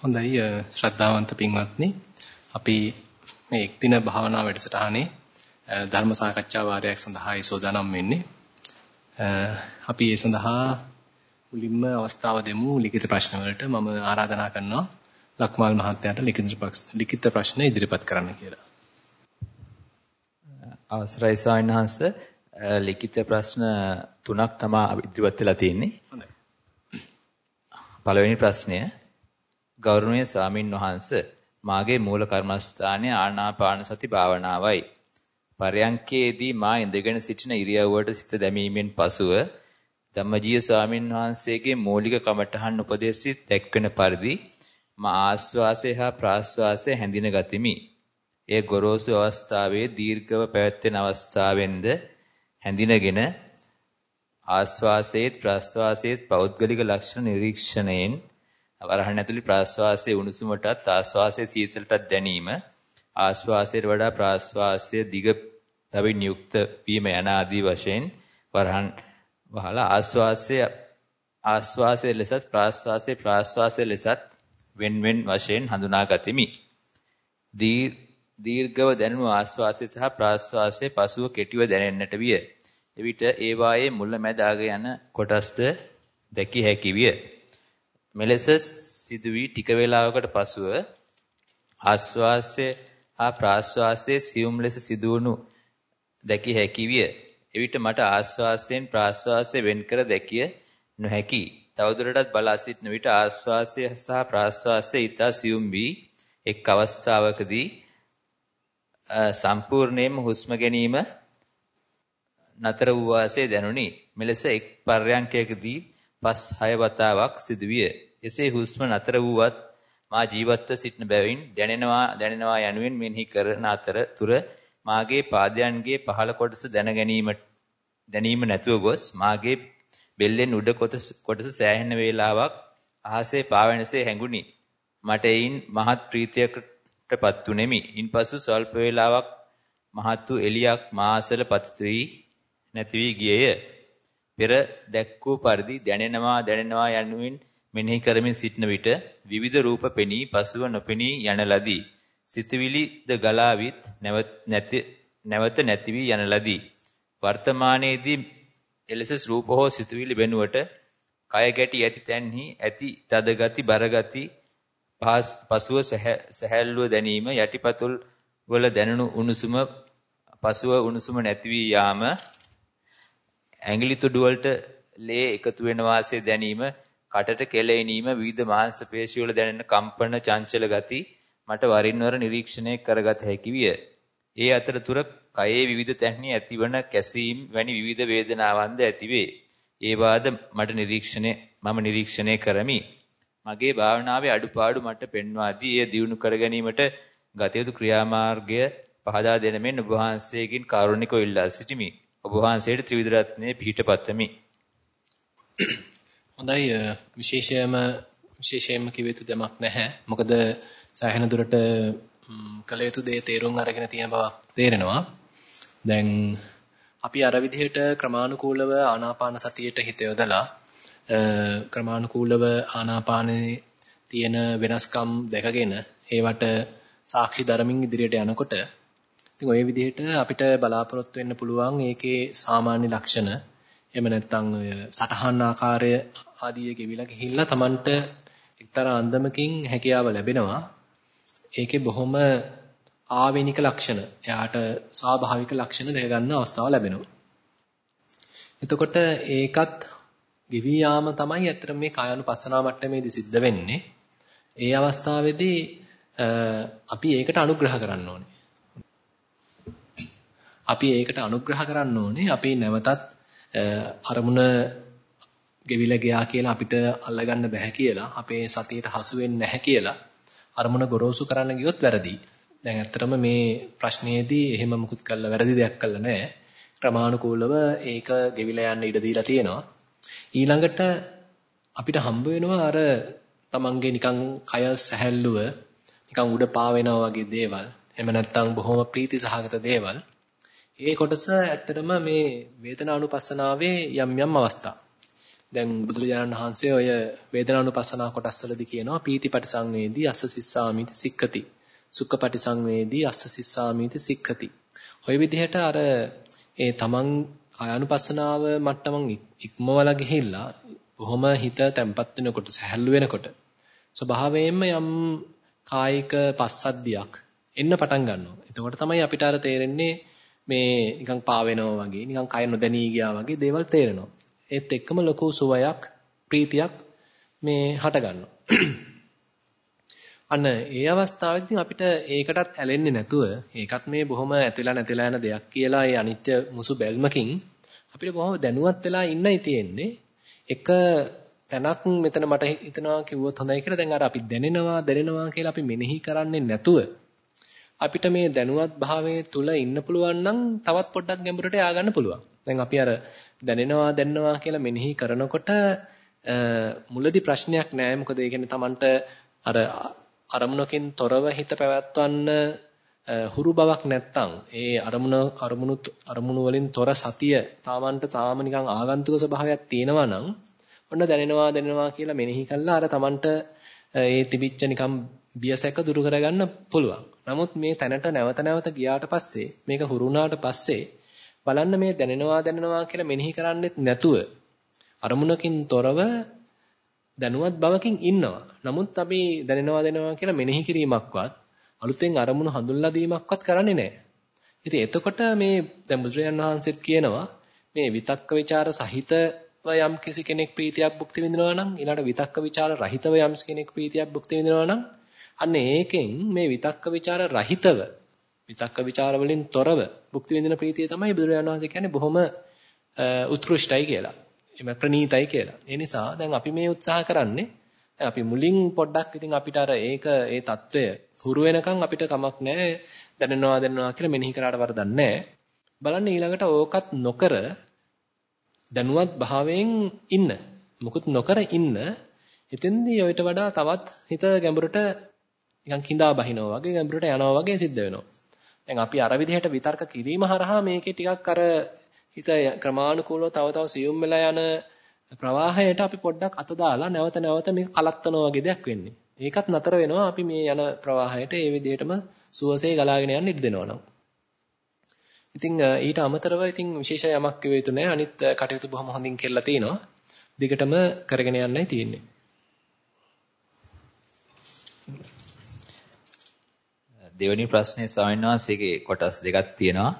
හොඳයි ශ්‍රද්ධාවන්ත පින්වත්නි අපි මේ එක් දින භාවනා වැඩසටහනේ ධර්ම සාකච්ඡා වාරයක් සඳහායි සෝදානම් වෙන්නේ. අපි ඒ සඳහා මුලින්ම අවස්ථාව දෙමු ලිඛිත ප්‍රශ්න වලට මම ආරාධනා කරනවා ලක්මාල් මහත්තයාට ලිඛිත ප්‍රශ්න ඉදිරිපත් කරන්න කියලා. අවසරයි සාවින්හංශ ලිඛිත ප්‍රශ්න තුනක් තමයි ඉදිරිපත් වෙලා තියෙන්නේ. හොඳයි. පළවෙනි ප්‍රශ්නය ගෞරවනීය ස්වාමින් වහන්සේ මාගේ මූල කර්මස්ථානයේ ආනාපාන සති භාවනාවයි. පරයන්කේදී මා ඉඳගෙන සිටින ඉරියව්වට සිත දැමීමෙන් පසුව ධම්මජීව ස්වාමින් වහන්සේගේ මූලික කමඨහන් උපදේශي දැක්වෙන පරිදි මා ආස්වාසය හා ප්‍රාස්වාසය හැඳින ගතිමි. ඒ ගොරෝසු අවස්ථාවේ දීර්ඝව පැවැත්වෙන අවස්ථාවෙන්ද හැඳිනගෙන ආස්වාසයේත් ප්‍රාස්වාසයේත් පෞද්ගලික ලක්ෂණ නිරීක්ෂණයෙන් වරහන් ඇතුළේ ප්‍රාශ්වාසයේ උණුසුමටත් ආශ්වාසයේ සීතලටත් දැනීම ආශ්වාසයට වඩා ප්‍රාශ්වාසය දිග තවින් යුක්ත වීම යන ආදී වශයෙන් වරහන් වහලා ආශ්වාසය ආශ්වාසයේ ලෙසත් ප්‍රාශ්වාසයේ ප්‍රාශ්වාසයේ ලෙසත් wen wen වශයෙන් හඳුනා ගතිමි. දීර්ඝව දැනුණු ආශ්වාසය සහ ප්‍රාශ්වාසය පසුව කෙටිව දැනෙන්නට විය. එවිට ඒ වායේ මුල මැද අග යන කොටස්ද දැකිය හැකි විය. මෙලෙස සිදුවී ටික වේලාවකට පසුව ආස්වාසය හා ප්‍රාස්වාසයේ සියුම් ලෙස සිදුවනු දැකිය හැකි විය. එවිට මට ආස්වාසයෙන් ප්‍රාස්වාසය වෙන්කර දැකිය නොහැකි. තවදුරටත් බලා සිටන විට ආස්වාසය සහ ප්‍රාස්වාසය ඊතා සියුම් වී එක් අවස්ථාවකදී සම්පූර්ණයෙන්ම හුස්ම ගැනීම නතර වූ වාසේ දැනුනි. මෙලෙස එක් පර්යංකයකදී පස් හය වතාවක් සිදුවිය. එසේ හුස්ම නතර වූවත් මා ජීවත්ව සිටින බැවින් දැනෙනවා දැනෙනවා යනුවෙන් මෙනෙහි කරන අතර තුර මාගේ පාදයන්ගේ පහළ කොටස දැන ගැනීමට දැනීම නැතුව ගොස් මාගේ බෙල්ලෙන් උඩ කොටස කොටස සෑහෙන වේලාවක් අහසේ පාවෙනසේ හැඟුනි. මට එයින් මහත් ප්‍රීතියකටපත් උනේමි. ඉන්පසු ස්වල්ප වේලාවක් මහත් වූ එලියක් මාසල පතිත වී නැති වී ගියේය. පෙර දැක් වූ පරිදි දැනෙනවා දැනෙනවා යනුවෙන් මෙනෙහි කරමින් සිටන විට විවිධ රූප පෙනී පසුව නොපෙනී යන ලදී. සිතවිලිද ගලාවිත් නැවත නැති වී යන ලදී. වර්තමානයේදී එලෙස රූප හෝ සිතවිලි වෙනුවට කය ගැටි ඇති තැන්හි ඇති තද ගති බර ගති පසුව සැහැල්ලුව දැනීම යටිපතුල් වල දැනුණු උණුසුම පසුව උණුසුම නැති වී යාම ඇඟිලි තුඩු වලට ලේ එකතු වෙන වාසේ දැනීම කටට කෙලෙණීම විවිධ මාංශ පේශි වල දැනෙන කම්පන චංචල ගති මට වරින් වර නිරීක්ෂණය කරගත හැකි විය. ඒ අතරතුර කයේ විවිධ තැන්හි ඇතිවන කැසීම් වැනි විවිධ වේදනාවන්ද ඇතිවේ. ඒ වාද මට නිරීක්ෂණය මම නිරීක්ෂණය කරමි. මගේ භාවනාවේ අඩුපාඩු මට පෙන්වා දී එය දියුණු කර ගැනීමට ගත යුතු ක්‍රියාමාර්ගය පහදා දෙන මෙන් ඔබ වහන්සේගෙන් කාරුණිකව ඉල්ලා සිටිමි. ඔබ වහන්සේට ත්‍රිවිධ රත්නයේ පිහිටපත්මි. හොඳයි විශේෂයෙන්ම විශේෂයෙන්ම කිව යුතු දෙයක් නැහැ. මොකද සෑහෙන දුරට කළ යුතු දේ තේරුම් අරගෙන තියෙන බව තේරෙනවා. දැන් අපි අර විදිහට ක්‍රමානුකූලව ආනාපාන සතියට හිත යොදලා ක්‍රමානුකූලව ආනාපානයේ තියෙන වෙනස්කම් දැකගෙන ඒවට සාක්ෂි දරමින් ඉදිරියට යනකොට ඉතින් ওই විදිහට අපිට බලාපොරොත්තු වෙන්න පුළුවන් ඒකේ සාමාන්‍ය ලක්ෂණ එහෙම නැත්නම් ඔය සටහන් ආකාරය ආදී ගෙවිලා ගිහිල්ලා Tamanට එක්තරා අන්දමකින් හැකියාව ලැබෙනවා. ඒකේ බොහොම ආවේනික ලක්ෂණ. එයාට ස්වාභාවික ලක්ෂණ දෙක ගන්න අවස්ථාව ලැබෙනවා. එතකොට ඒකත් ගෙවි යාම තමයි ඇත්තට මේ කායानुපස්සනා මට්ටමේදී සිද්ධ වෙන්නේ. ඒ අවස්ථාවේදී අපි ඒකට අනුග්‍රහ කරන්න ඕනේ. අපි ඒකට අනුග්‍රහ කරන්න ඕනේ. අපි නැවතත් අරමුණ ගෙවිලා ගියා කියලා අපිට අල්ලගන්න බෑ කියලා අපේ සතියට හසු වෙන්නේ නැහැ කියලා අරමුණ ගොරෝසු කරන්න ගියොත් වැරදි. දැන් ඇත්තටම මේ ප්‍රශ්නයේදී එහෙම මුකුත් කළා වැරදි දෙයක් කළා නෑ. ක්‍රමානුකූලව ඒක ගෙවිලා යන්න ඉඩ දීලා තියෙනවා. ඊළඟට අපිට හම්බ වෙනවා අර තමන්ගේ නිකන් කය සැහැල්ලුව නිකන් උඩ පාවෙනවා වගේ දේවල්. එහෙම නැත්නම් බොහොම ප්‍රීති සහගත දේවල්. ඒ කොටස ඇත්තටම මේ වේදනානුපස්සනාවේ යම් යම් අවස්ථා. දැන් බුදුරජාණන් වහන්සේ ඔය වේදනානුපස්සනා කොටස්වලදී කියනවා පීතිපටි සංවේදී අස්ස සිස්සාමිති සික්ඛති. සුඛපටි සංවේදී අස්ස සිස්සාමිති සික්ඛති. ඔය විදිහට අර ඒ තමන් කායानुපස්සනාව මට්ටමන් ඉක්මවලා ගිහිල්ලා බොහොම හිත තැම්පත් වෙනකොට සැහැල්ලු වෙනකොට ස්වභාවයෙන්ම යම් කායික පස්සද්ධියක් එන්න පටන් ගන්නවා. එතකොට තමයි අපිට අර තේරෙන්නේ මේ නිකන් පා වෙනවා වගේ, නිකන් කය නොදැනී ගියා වගේ දේවල් තේරෙනවා. ඒත් එක්කම ලොකු සුවයක්, ප්‍රීතියක් මේ හට ගන්නවා. අන්න ඒ අවස්ථාවේදී අපිට ඒකටත් ඇලෙන්නේ නැතුව ඒකත් මේ බොහොම ඇතිලා නැතිලා යන දෙයක් කියලා ඒ අනිත්‍ය මුසු බැල්මකින් අපිට බොහොම දැනුවත් වෙලා ඉන්නයි තියෙන්නේ. එක තැනක් මෙතන මට හිතනවා කිව්වොත් හොඳයි කියලා දැන් අර අපි දැනෙනවා දැනෙනවා කියලා අපි මෙනෙහි කරන්නේ නැතුව අපිට මේ දැනුවත් භාවයේ තුල ඉන්න පුළුවන් නම් තවත් පොඩ්ඩක් ගැඹුරට යා ගන්න පුළුවන්. දැන් අපි අර දැනෙනවා දැනනවා කියලා මෙනෙහි කරනකොට මුලදී ප්‍රශ්නයක් නෑ. මොකද ඒ කියන්නේ Tamanට අර අරමුණකින් තොරව හිත පැවැත්වන්න හුරු බවක් නැත්තම් ඒ අරමුණ අරමුණු අරමුණු වලින් තොර සතිය Tamanට තාම නිකන් ආගන්තුක ස්වභාවයක් තියෙනවා නම් ඔන්න දැනෙනවා දැනෙනවා කියලා මෙනෙහි කළා අර Tamanට ඒ තිබිච්ච නිකන් බියසැක දුරු කරගන්න පුළුවන්. නමුත් මේ තැනට නැවත නැවත ගියාට පස්සේ මේක හුරුුණාට පස්සේ බලන්න මේ දැනෙනවා දැනෙනවා කියලා මෙනෙහි කරන්නෙත් නැතුව අරමුණකින් තොරව දැනුවත් බවකින් ඉන්නවා. නමුත් අපි දැනෙනවා දැනෙනවා කියලා මෙනෙහි කිරීමක්වත් අලුතෙන් අරමුණු හඳුන්ලා දීමක්වත් කරන්නේ නැහැ. ඉතින් එතකොට මේ දැන් බුදුරජාන් වහන්සේත් කියනවා මේ විතක්ක ਵਿਚාර සහිත යම් කිසි කෙනෙක් ප්‍රීතියක් භුක්ති විඳිනවා නම් ඊළඟ විතක්ක ਵਿਚාර රහිතව යම් කෙනෙක් ප්‍රීතියක් භුක්ති විඳිනවා නම් අන්න ඒකෙන් මේ විතක්ක ਵਿਚාර රහිතව විතක්ක ਵਿਚාර වලින් තොරව භුක්ති විඳින ප්‍රීතිය තමයි බුදුරජාණන් වහන්සේ කියන්නේ බොහොම උත්කෘෂ්ටයි කියලා. එම ප්‍රණීතයි කියලා. ඒ නිසා දැන් අපි මේ උත්සාහ කරන්නේ අපි මුලින් පොඩ්ඩක් ඉතින් අපිට අර ඒක ඒ తত্ত্বය හුරු වෙනකන් අපිට කමක් නැහැ දැනනවා දැනනවා කියලා මෙනෙහි කරාට වරදක් නැහැ. බලන්න ඊළඟට ඕකත් නොකර දැනුවත් භාවයෙන් ඉන්න. මුකුත් නොකර ඉන්න. එතෙන්දී ඔయిత වඩා තවත් හිත ගැඹුරට නිකන් කිඳා බහිනවා වගේ ගැඹුරට යනවා වගේ සිද්ධ වෙනවා. දැන් අපි අර විදිහට විතර්ක කිරීම හරහා මේකේ ටිකක් අර හිත ක්‍රමානුකූලව තව තව සියුම් වෙලා යන ප්‍රවාහයට අපි පොඩ්ඩක් අත දාලා නැවත නැවත මේක කලත්තනවා වගේ දෙයක් වෙන්නේ. ඒකත් නතර වෙනවා අපි මේ යන ප්‍රවාහයට ඒ විදිහටම සුවසේ ගලාගෙන යන්න ඉඩ දෙනවා නම්. ඉතින් ඊට අමතරව ඉතින් විශේෂ යමක් කිව යුතු නැහැ. අනිත් කටයුතු බොහොම හොඳින් කෙරලා තිනවා. දිගටම කරගෙන යන්නයි තියෙන්නේ. දෙවෙනි ප්‍රශ්නේ ස්වාමීන් වහන්සේගේ කොටස් දෙකක් තියෙනවා.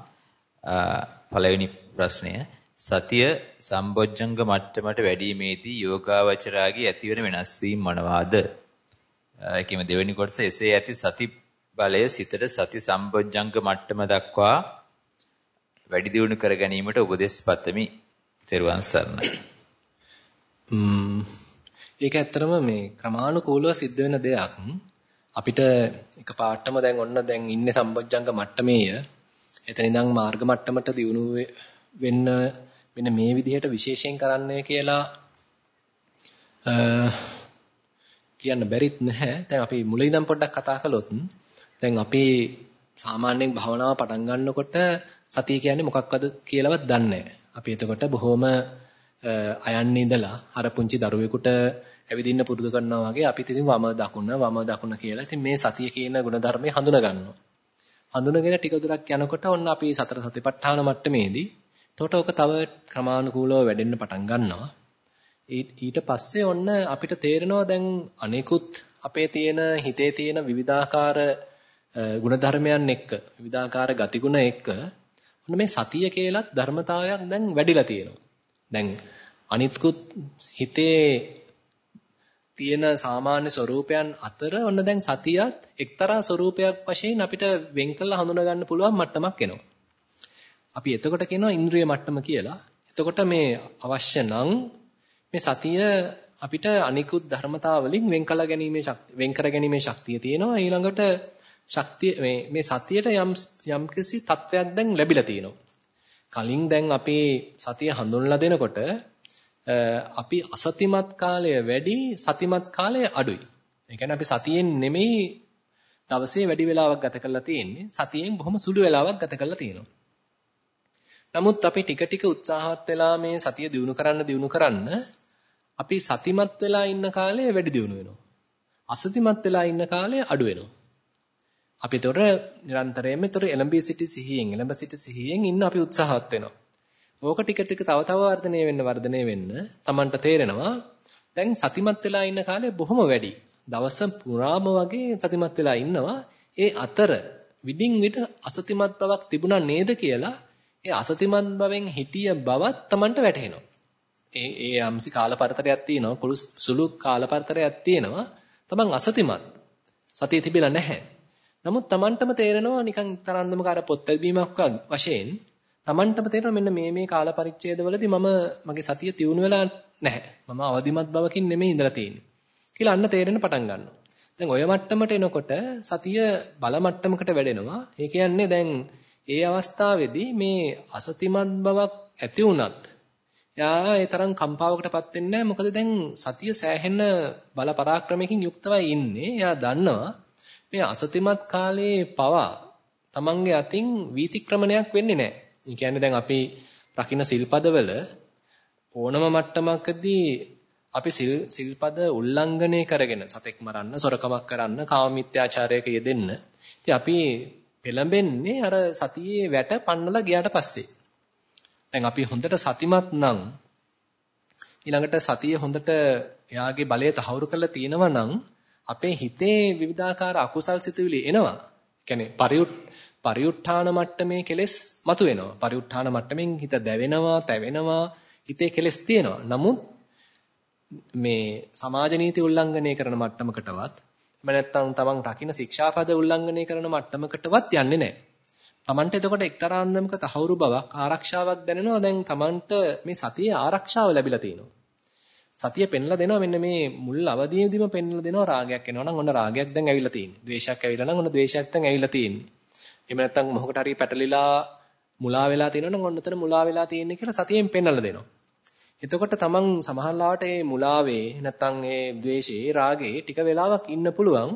පළවෙනි ප්‍රශ්නය සතිය සම්බොජ්ජංග මට්ටමට වැඩිීමේදී යෝගාවචරාගේ ඇතිවන වෙනස් වීම මොනවාද? ඒකෙම දෙවෙනි කොටස එසේ ඇති සති බලය සිතට සති සම්බොජ්ජංග මට්ටම දක්වා වැඩි දියුණු කර ගැනීමට උපදෙස් පතමි. තෙරුවන් සරණයි. ඒක ඇත්තරම මේ ක්‍රමානුකූලව සිද්ධ වෙන දෙයක්. අපිට එක පාටම දැන් ඔන්න දැන් ඉන්නේ සම්බොජ්ජංග මට්ටමේය. එතන ඉඳන් මාර්ග මට්ටමට දියුණු වෙන්න මෙන්න මේ විදිහට විශේෂයෙන් කරන්නේ කියලා කියන්න බැරිත් නැහැ. දැන් අපි මුල ඉඳන් පොඩ්ඩක් කතා කළොත් දැන් අපි සාමාන්‍යයෙන් භවනාව පටන් ගන්නකොට සතිය කියන්නේ මොකක්වද කියලාවත් දන්නේ අපි එතකොට බොහොම අයන්න ඉඳලා අර පුංචි දරුවෙකුට ඇවිදින්න පුරුදු කරනවා වගේ අපිත් ඉතින් වම දකුණ වම දකුණ කියලා ඉතින් මේ සතිය කියන ගුණධර්මය හඳුනා ගන්නවා. හඳුනගෙන ටික දුරක් යනකොට ඔන්න අපි සතර සතිපට්ඨාන මට්ටමේදී එතකොට ඔක තව ක්‍රමානුකූලව වැඩෙන්න පටන් ගන්නවා. ඊට පස්සේ ඔන්න අපිට තේරෙනවා දැන් අනෙකුත් අපේ තියෙන හිතේ තියෙන විවිධාකාර ගුණධර්මයන් එක්ක විවිධාකාර ගතිගුණ එක්ක ඔන්න මේ සතිය කියලත් ධර්මතාවයක් දැන් වැඩිලා තියෙනවා. දැන් අනිත්කුත් හිතේ තියෙන සාමාන්‍ය ස්වરૂපයන් අතර ඔන්න දැන් සතියත් එක්තරා ස්වરૂපයක් වශයෙන් අපිට වෙන් කළා හඳුනා ගන්න පුළුවන් මට්ටමක් එනවා. අපි එතකොට කියනවා ඉන්ද්‍රිය මට්ටම කියලා. එතකොට මේ අවශ්‍ය නම් මේ සතිය අපිට අනිකුත් ධර්මතා වලින් වෙන් කළ ගැනීමේ ශක්තිය වෙන් කර ගැනීමේ ශක්තිය තියෙනවා. ඊළඟට ශක්තිය මේ මේ සතියට යම් යම් කිසි තත්වයක් දැන් ලැබිලා තියෙනවා. කලින් දැන් අපි සතිය හඳුන්ලා දෙනකොට අපි අසතිමත් කාලය වැඩි සතිමත් කාලය අඩුයි. ඒ කියන්නේ අපි සතියෙන් නෙමෙයි දවසේ වැඩි වෙලාවක් ගත කරලා තියෙන්නේ. සතියෙන් බොහොම සුළු වෙලාවක් ගත කරලා තියෙනවා. නමුත් අපි ටික ටික උත්සාහවත් වෙලා මේ සතිය දිනු කරන්න දිනු කරන්න අපි සතිමත් වෙලා ඉන්න කාලේ වැඩි දියුණු වෙනවා. අසතිමත් වෙලා ඉන්න කාලේ අඩු වෙනවා. අපි ඒතොර නිරන්තරයෙන්ම ඒතොර එලඹී සිටි සිහියෙන් එලඹ සිටි සිහියෙන් ඉන්න අපි උත්සාහවත් වෙනවා. ඕක ටික ටික තව තව වර්ධනය වෙන්න වර්ධනය වෙන්න Tamanට තේරෙනවා දැන් සතිමත් වෙලා ඉන්න කාලේ බොහොම වැඩි. දවස පුරාම වගේ සතිමත් වෙලා ඉන්නවා. ඒ අතර විඩින් විඩ අසතිමත් බවක් තිබුණා නේද කියලා ඒ අසතිමත් බවෙන් හිටිය බවත් Tamanට වැටහෙනවා. ඒ ඒ යම්සි කාලපරතරයක් තියෙනවා. කුළු සුළු කාලපරතරයක් තියෙනවා. Taman අසතිමත්. සතිය තිබිලා නැහැ. නමුත් Tamanටම තේරෙනවා නිකන් තරන්දම කාර පොත් ලැබීමක් වශයෙන් Tamanටම තේරෙනවා මෙන්න මේ මේ කාල පරිච්ඡේදවලදී මම මගේ සතිය තියුණු වෙලා නැහැ. මම අවදිමත් බවකින් නෙමෙයි ඉඳලා තියෙන්නේ. කියලා අන්න තේරෙන්න පටන් ගන්නවා. දැන් ඔය මට්ටමට එනකොට සතිය බල මට්ටමකට වැඩෙනවා. ඒ කියන්නේ දැන් ඒ අවස්ථාවේදී මේ අසතිමත් බවක් ඇති වුණත් එයා ඒ තරම් කම්පාවකටපත් වෙන්නේ නැහැ. මොකද දැන් සතිය සෑහෙන බල පරාක්‍රමයකින් යුක්තවයි ඉන්නේ. එයා දන්නවා මේ අසතිමත් කාලයේ පවා තමන්ගේ අතින් වීතික්‍රමණයක් වෙන්නේ නැහැ. ඒ කියන්නේ දැන් අපි රකින්න සිල්පදවල ඕනම මට්ටමකදී අපි සිල් සිල්පද උල්ලංඝනය කරගෙන සතෙක් මරන්න, සොරකමක් කරන්න, කාමමිත්‍යාචාරයක යෙදෙන්න. ඉතින් අපි පෙළඹෙන්නේ අර සතියේ වැට පන්නලා ගියාට පස්සේ. දැන් අපි හොඳට සතිමත් නම් ඊළඟට සතිය හොඳට එයාගේ බලය තහවුරු කරලා තියෙනවා නම් අපේ හිතේ විවිධාකාර අකුසල් සිතුවිලි එනවා. කියන්නේ පරියුත් පරිඋත්ථාන මට්ටමේ කෙලෙස් මතුවෙනවා. පරිඋත්ථාන මට්ටමින් හිත දැවෙනවා, තැවෙනවා, හිතේ කෙලෙස් තියෙනවා. නමුත් මේ සමාජ නීති උල්ලංඝනය කරන මට්ටමකටවත් එහෙම නැත්නම් තමන් රකින්න ශික්ෂාපද උල්ලංඝනය කරන මට්ටමකටවත් යන්නේ නැහැ. තමන්ට එතකොට එක්තරා අන්දමක තහවුරු බවක් ආරක්ෂාවක් දැනෙනවා. දැන් තමන්ට මේ සතියේ ආරක්ෂාව ලැබිලා තියෙනවා. සතිය පෙන්ලා දෙනවා මෙන්න මේ මුල් අවදීෙදිම පෙන්ලා දෙනවා රාගයක් එනවා නම් ඔන්න රාගයක් දැන් ඇවිල්ලා තියෙන්නේ. ද්වේෂයක් ඇවිල්ලා නම් ඔන්න ද්වේෂයක් දැන් ඇවිල්ලා තියෙන්නේ. එහෙම නැත්නම් මොහොකට හරි පැටලිලා මුලා වෙලා තියෙනවා නම් ඔන්න එතන මුලා වෙලා තියෙන්නේ කියලා සතියෙන් පෙන්වලා දෙනවා. එතකොට තමන් සමහරලාට මේ මුලාවේ නැත්නම් මේ ද්වේෂේ රාගේ ටික වෙලාවක් ඉන්න පුළුවන්.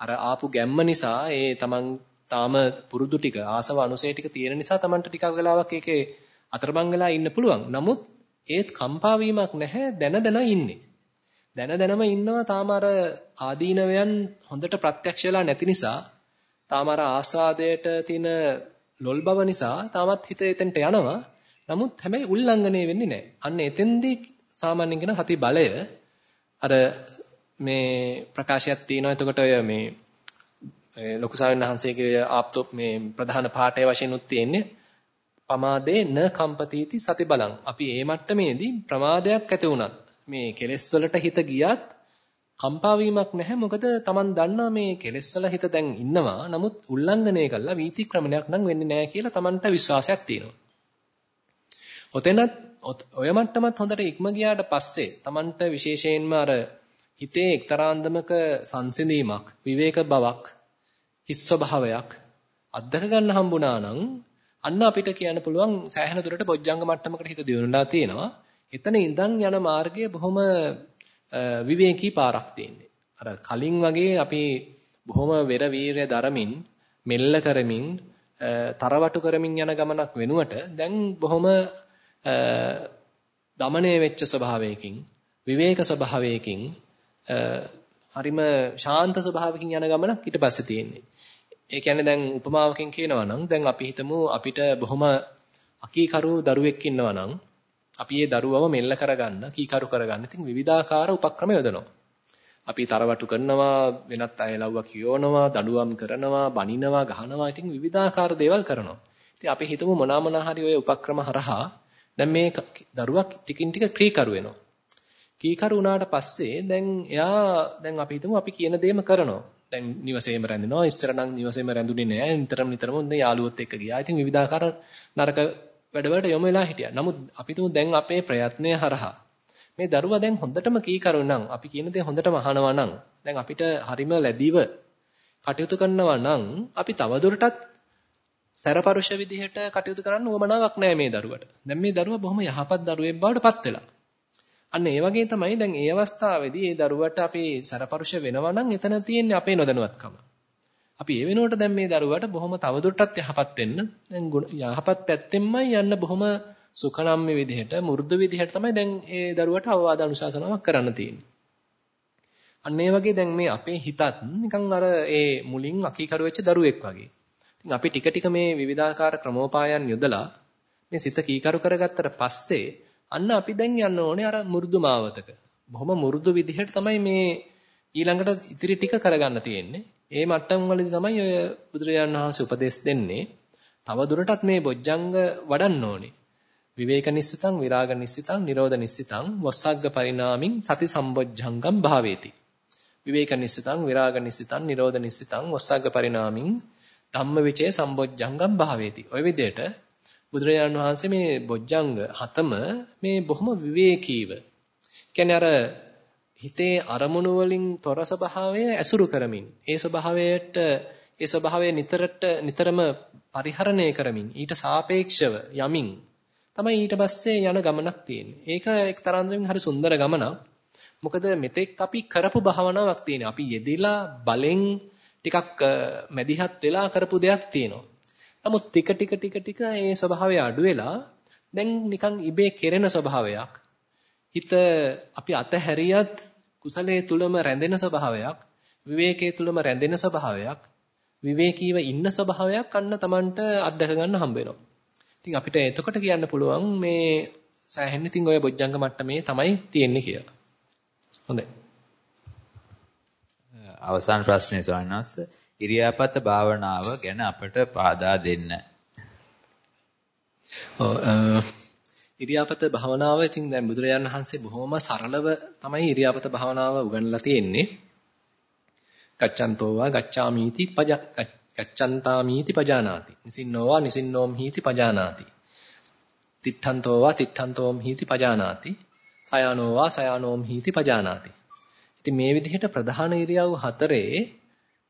අර ආපු ගැම්ම නිසා ඒ තමන් තාම පුරුදු ටික ආසව අනුසය ටික තියෙන නිසා තමන්ට ටිකක් වෙලාවක් ඒකේ අතරමං වෙලා ඉන්න පුළුවන්. නමුත් ඒත් කම්පා වීමක් නැහැ දැන දැන ඉන්නේ. දැන දැනම ඉන්නවා තාම අර ආදීනවයන් හොඳට ප්‍රත්‍යක්ෂ වෙලා නැති නිසා තාම අර ආස්වාදයට තියෙන ලොල් බව නිසා තාමත් හිත එතෙන්ට යනවා. නමුත් හැබැයි උල්ලංඝනය වෙන්නේ නැහැ. අන්න එතෙන්දී සාමාන්‍යයෙන් කියන සති බලය අර මේ ප්‍රකාශයක් තියෙනවා. එතකොට ඔය මේ ලොකු සාවින් වහන්සේගේ ආප්තෝ මේ ප්‍රධාන පාඨය වශයෙන් උත් තියෙන්නේ පමාදේ න කම්පතිති සති බලං. අපි මේ මට්ටමේදී ප්‍රමාදයක් ඇති වුණත් මේ කෙලෙස් වලට හිත ගියත් කම්පා වීමක් නැහැ. මොකද Taman දන්නා මේ කෙලෙස් වල හිත දැන් ඉන්නවා. නමුත් උල්ලංඝනය කළා වීතික්‍රමණයක් නම් වෙන්නේ නැහැ කියලා Tamanට විශ්වාසයක් තියෙනවා. ඔතෙනත් ඔය මට්ටමත් හොඳට ඉක්ම ගියාට පස්සේ Tamanට විශේෂයෙන්ම අර හිතේ එක්තරාන්දමක සංසිඳීමක් විවේක බවක් හිස් ස්වභාවයක් අත්දක ගන්න හම්බුණා නම් අන්න අපිට කියන්න පුළුවන් සෑහෙන දුරට බොජ්ජංග මට්ටමකට හිත දියුණුලා තියෙනවා. එතන ඉඳන් යන මාර්ගය බොහොම විවේකී පාරක් තියෙන්නේ. අර කලින් වගේ අපි බොහොම වෙර වීරය දරමින් මෙල්ල කරමින් තරවටු කරමින් යන ගමනක් වෙනුවට දැන් බොහොම දමණය වෙච්ච ස්වභාවයකින් විවේක ස්වභාවයකින් හරිම ශාන්ත ස්වභාවයකින් යන ගමනක් ඊට පස්සේ තියෙන්නේ. ඒ කියන්නේ දැන් උපමාවකින් කියනවා නම් දැන් අපි හිතමු අපිට බොහොම අකීකරු දරුවෙක් ඉන්නවා නම් අපි ඒ දරුවව මෙල්ල කරගන්න, කීකරු කරගන්න ඉතින් විවිධාකාර උපක්‍රම යොදනවා. අපි තරවටු කරනවා, වෙනත් අය ලව්ව කියවනවා, දඬුවම් කරනවා, බනිනවා, ගහනවා. ඉතින් විවිධාකාර දේවල් කරනවා. ඉතින් අපි හිතමු මොනවා මොනවා හරි ඔය උපක්‍රම හරහා දැන් මේ දරුවා ටිකින් ටික ක්‍රීකරු වෙනවා. කීකරු වුණාට පස්සේ දැන් එයා දැන් අපි හිතමු අපි කියන දේම කරනවා. දැන් නිවසේම රැඳෙනවා. ඉස්සර නම් නිවසේම රැඳුනේ නෑ. නිතරම නිතරම හොඳ යාළුවොත් එක්ක ගියා. ඉතින් විවිධාකාර නරක වැඩවලට යොමු වෙලා හිටියා. නමුත් අපි දැන් අපේ ප්‍රයත්නය හරහා මේ දරුවා දැන් හොඳටම කීකරු නම් අපි කියන දේ හොඳටම අහනවා නම් දැන් අපිට හරිම ලැබිව කටයුතු කරනවා නම් අපි තවදුරටත් සැරපරුෂ විදිහට කටයුතු කරන්න උවමනාවක් නැහැ මේ දරුවට. දැන් මේ දරුවා බොහොම යහපත් දරුවෙක් බවට පත් වෙලා. අන්න ඒ වගේ තමයි දැන් ඒ අවස්ථාවේදී ඒ දරුවට අපි සරපරුෂ වෙනවා නම් එතන තියෙන්නේ අපේ නොදැනුවත්කම. අපි ඒ වෙනුවට දැන් මේ දරුවාට බොහොම තවදුරටත් යහපත් වෙන්න දැන් යහපත් පැත්තෙන්මයි යන්න බොහොම සුඛනම් මේ විදිහට මු르දු විදිහට තමයි දැන් ඒ දරුවාට අවවාද අනුශාසනාවක් කරන්න තියෙන්නේ. අන්න ඒ වගේ දැන් මේ අපේ හිතත් නිකන් අර ඒ මුලින් අකීකරු වෙච්ච දරුවෙක් වගේ. ඉතින් අපි ටික ටික මේ විවිධාකාර ක්‍රමෝපායන් යොදලා මේ සිත කීකරු කරගත්තට පස්සේ අන්න අපි දැන් යන්න ඕනේ අර මු르දු මාවතක. බොහොම මු르දු විදිහට තමයි මේ ඊළඟට ඉතිරි ටික කරගන්න තියෙන්නේ. ඒ මට්ටම් වලදී තමයි ඔය බුදුරජාණන් වහන්සේ උපදෙස් දෙන්නේ. තව දුරටත් මේ බොජ්ජංග වඩන්න ඕනේ. විවේක නිස්සිතං විරාග නිස්සිතං නිරෝධ නිස්සිතං වස්සග්ග පරිණාමින් සති සම්බොජ්ජංගම් භාවේති. විවේක නිස්සිතං විරාග නිස්සිතං නිරෝධ නිස්සිතං වස්සග්ග පරිණාමින් ධම්මවිචේ සම්බොජ්ජංගම් භාවේති. ඔය විදිහට බුදුරජාණන් වහන්සේ මේ බොජ්ජංග හතම මේ බොහොම විවේකීව කියන්නේ අර හිතේ අරමුණු වලින් තොර ස්වභාවය ඇසුරු කරමින් ඒ ස්වභාවයට ඒ ස්වභාවය නිතරට නිතරම පරිහරණය කරමින් ඊට සාපේක්ෂව යමින් තමයි ඊට පස්සේ යන ගමනක් තියෙන්නේ. ඒක එක්තරාන්දමින් හරි සුන්දර ගමනක්. මොකද මෙතෙක් අපි කරපු භාවනාවක් තියෙනවා. අපි යෙදිලා බලෙන් ටිකක් මැදිහත් වෙලා කරපු දෙයක් තියෙනවා. නමුත් ටික ටික ටික ටික ඒ ස්වභාවය අඩු වෙලා දැන් නිකන් ඉබේ කෙරෙන ස්වභාවයක්. හිත අපි අතහැරියත් කුසලයේ තුලම රැඳෙන ස්වභාවයක්, විවේකයේ තුලම රැඳෙන ස්වභාවයක්, විවේකීව ඉන්න ස්වභාවයක් අන්න Tamanට අත්දක ගන්න හම්බ වෙනවා. ඉතින් අපිට එතකොට කියන්න පුළුවන් මේ සෑහෙන්න ඉතින් ඔය බොජ්ජංග මට්ටමේ තමයි තියෙන්නේ කියලා. හොඳයි. අවසාන ප්‍රශ්නේ ස්වාමීන් වහන්සේ ඉරියාපත භාවනාව ගැන අපට පාදා දෙන්න. ඔව් ඉරියාපත භාවනාව ඉතින් දැන් බුදුරජාණන් වහන්සේ බොහොම සරලව තමයි ඉරියාපත භාවනාව උගන්වලා තියෙන්නේ. ගච්ඡන්තෝවා ගච්ඡාමීති පජ ගච්ඡන්තාමීති පජානාති. නිසින්නෝවා නිසින්නෝම් හීති පජානාති. තිත්තන්තෝවා තිත්තන්තෝම් හීති පජානාති. සයානෝවා සයානෝම් හීති පජානාති. ඉතින් මේ විදිහට ප්‍රධාන ඉරියව් හතරේ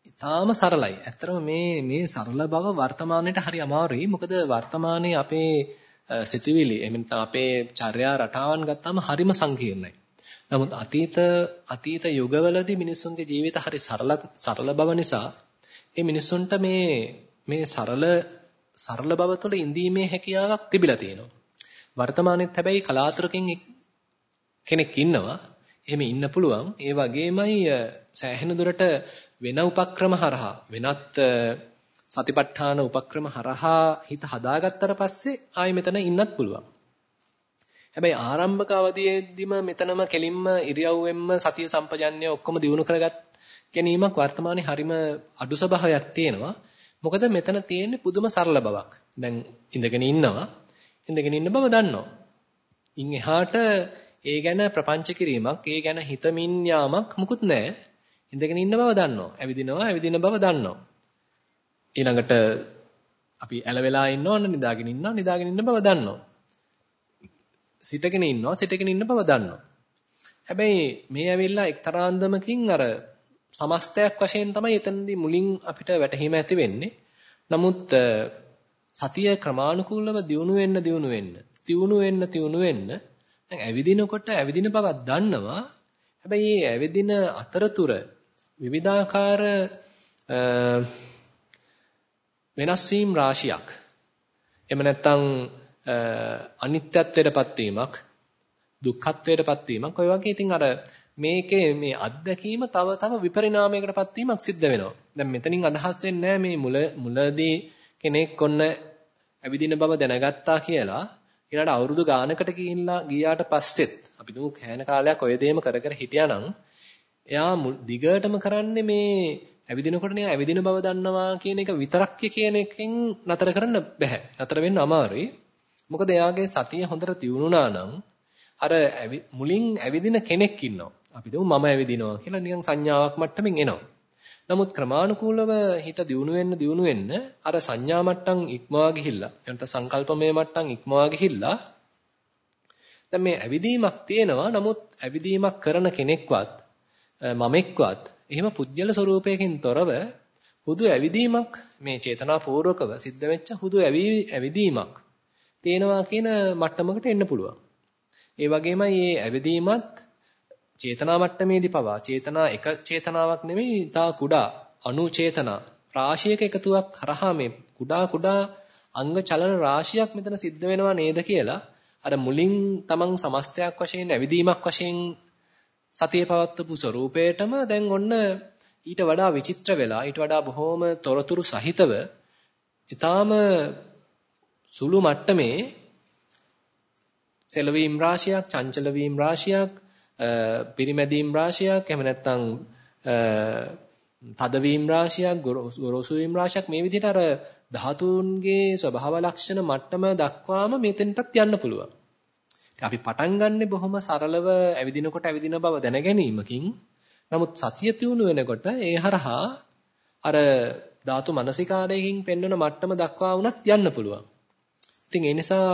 ඊටාම සරලයි. ඇත්තටම මේ මේ සරල බව වර්තමානයේට හරි අමාරුයි. මොකද වර්තමානයේ අපේ සිතුවිලි එහෙම නැත්නම් අපේ චර්යා රටාවන් ගත්තාම හරිම සංකීර්ණයි. නමුත් අතීත අතීත යුගවලදී මිනිසුන්ගේ ජීවිත හරි සරල සරල බව නිසා ඒ මිනිසුන්ට මේ මේ සරල සරල බව තුළ ඉඳීමේ හැකියාවක් තිබිලා තියෙනවා. වර්තමානයේත් හැබැයි කලාතුරකින් කෙනෙක් ඉන්නවා. එහෙම ඉන්න පුළුවන්. ඒ වගේමයි සෑහෙන දුරට වෙන උපක්‍රම හරහා වෙනත් සතිපට්ඨාන උපක්‍රම හරහා හිත හදාගත්තට පස්සේ ආයි මෙතන ඉන්නත් පුළුවන්. හැබැයි ආරම්භක අවධියේදීම මෙතනම කෙලින්ම ඉරියව්වෙන්ම සතිය සම්පජන්‍ය ඔක්කොම දිනු කරගත් ගැනීමක් වර්තමානයේ හරිම අඩු ස්වභාවයක් තියෙනවා. මොකද මෙතන තියෙන්නේ පුදුම සරල බවක්. දැන් ඉඳගෙන ඉන්නවා. ඉඳගෙන ඉන්න බව දන්නවා. ඉන් එහාට ඒ ගැන ප්‍රපංච කිරීමක්, ඒ ගැන හිතමින් යාමක් මුකුත් නැහැ. ඉඳගෙන ඉන්න බව දන්නවා. ඇවිදිනවා, ඇවිදින බව දන්නවා. ඊළඟට අපි ඇලවෙලා ඉන්නවන්න නිදාගෙන ඉන්නවා නිදාගෙන ඉන්න බව දන්නවා. සිටගෙන ඉන්නවා සිටගෙන ඉන්න බව දන්නවා. හැබැයි මේ ඇවිල්ලා එක්තරා අන්දමකින් අර සමස්තයක් වශයෙන් තමයි එතනදී මුලින් අපිට වැටහීම ඇති වෙන්නේ. නමුත් සතිය ක්‍රමානුකූලව දියුණු වෙන්න දියුණු වෙන්න දියුණු වෙන්න දියුණු වෙන්න දැන් ඇවිදිනකොට ඇවිදින බවක් දන්නවා. හැබැයි මේ ඇවිදින අතරතුර විවිධාකාර වෙනස් වීම රාශියක්. එහෙම නැත්නම් අනිත්‍යත්වයටපත් වීමක්, දුක්ඛත්වයටපත් වීමක් ඔය වගේ ඉතින් අර මේකේ මේ අත්දැකීම තව තව විපරිණාමයකටපත් වීමක් සිද්ධ වෙනවා. දැන් මෙතනින් අදහස් වෙන්නේ මේ මුල මුලදී කෙනෙක් ඔන්න ඇවිදින බව දැනගත්තා කියලා ඊළඟ අවුරුදු ගානකට ගිහිල්ලා ගියාට පස්සෙත් අපි දුමු කෑන කාලයක් ඔය දේම කර කර හිටියානම් එයා දිගටම කරන්නේ මේ ඇවිදිනකොට නේ ඇවිදින බව දන්නවා කියන එක විතරක් කියන එකෙන් නතර කරන්න බෑ. නතර වෙන්න අමාරුයි. මොකද එයාගේ සතිය හොඳට තියුණුනා නම් අර මුලින් ඇවිදින කෙනෙක් ඉන්නවා. අපි දුමු මම ඇවිදිනවා කියලා නිකන් සංඥාවක් මට්ටමින් එනවා. නමුත් ක්‍රමානුකූලව හිත දියුණු වෙන්න දියුණු වෙන්න අර සංඥා මට්ටම් ඉක්මවා ගිහිල්ලා එනත සංකල්පමය මට්ටම් ඉක්මවා ගිහිල්ලා දැන් මේ ඇවිදීමක් තියෙනවා නමුත් ඇවිදීමක් කරන කෙනෙක්වත් මමෙක්වත් එහෙම පුජ්‍යල ස්වરૂපයකින් තොරව හුදු ඇවිදීමක් මේ චේතනාපූර්වකව සිද්ධ වෙච්ච හුදු ඇවිදීමක් තේනවා කියන මට්ටමකට එන්න පුළුවන්. ඒ වගේමයි මේ ඇවිදීමත් චේතනා මට්ටමේදී පවා චේතනා එක චේතනාවක් නෙමෙයි තා කුඩා අනු චේතනා රාශියක එකතුවක් කරහා මේ කුඩා කුඩා අංග චලන රාශියක් මෙතන සිද්ධ වෙනවා නේද කියලා අර මුලින් තමන් සමස්තයක් වශයෙන් ඇවිදීමක් වශයෙන් සතිය පවත්වපු ස්වરૂපේටම දැන් ඔන්න ඊට වඩා විචිත්‍ර වෙලා ඊට වඩා බොහොම තොරතුරු සහිතව ඊටාම සුළු මට්ටමේ සෙලවීම් රාශියක්, චංචල වීම් රාශියක්, පිරිමැදීම් රාශියක්, එහෙම නැත්නම් තදවීම් රාශියක්, ගොරෝසු වීම් රාශියක් මේ විදිහට අර ධාතුන්ගේ ස්වභාව ලක්ෂණ මට්ටම දක්වාම මෙතෙන්ටත් යන්න පුළුවන්. අපි පටන් ගන්නෙ බොහොම සරලව ඇවිදිනකොට ඇවිදින බව දැන ගැනීමකින්. නමුත් සතිය තියුණු වෙනකොට ඒ හරහා අර ධාතු මනසිකාරයකින් පෙන්වන මට්ටම දක්වා වුණත් යන්න පුළුවන්. ඉතින් ඒ නිසා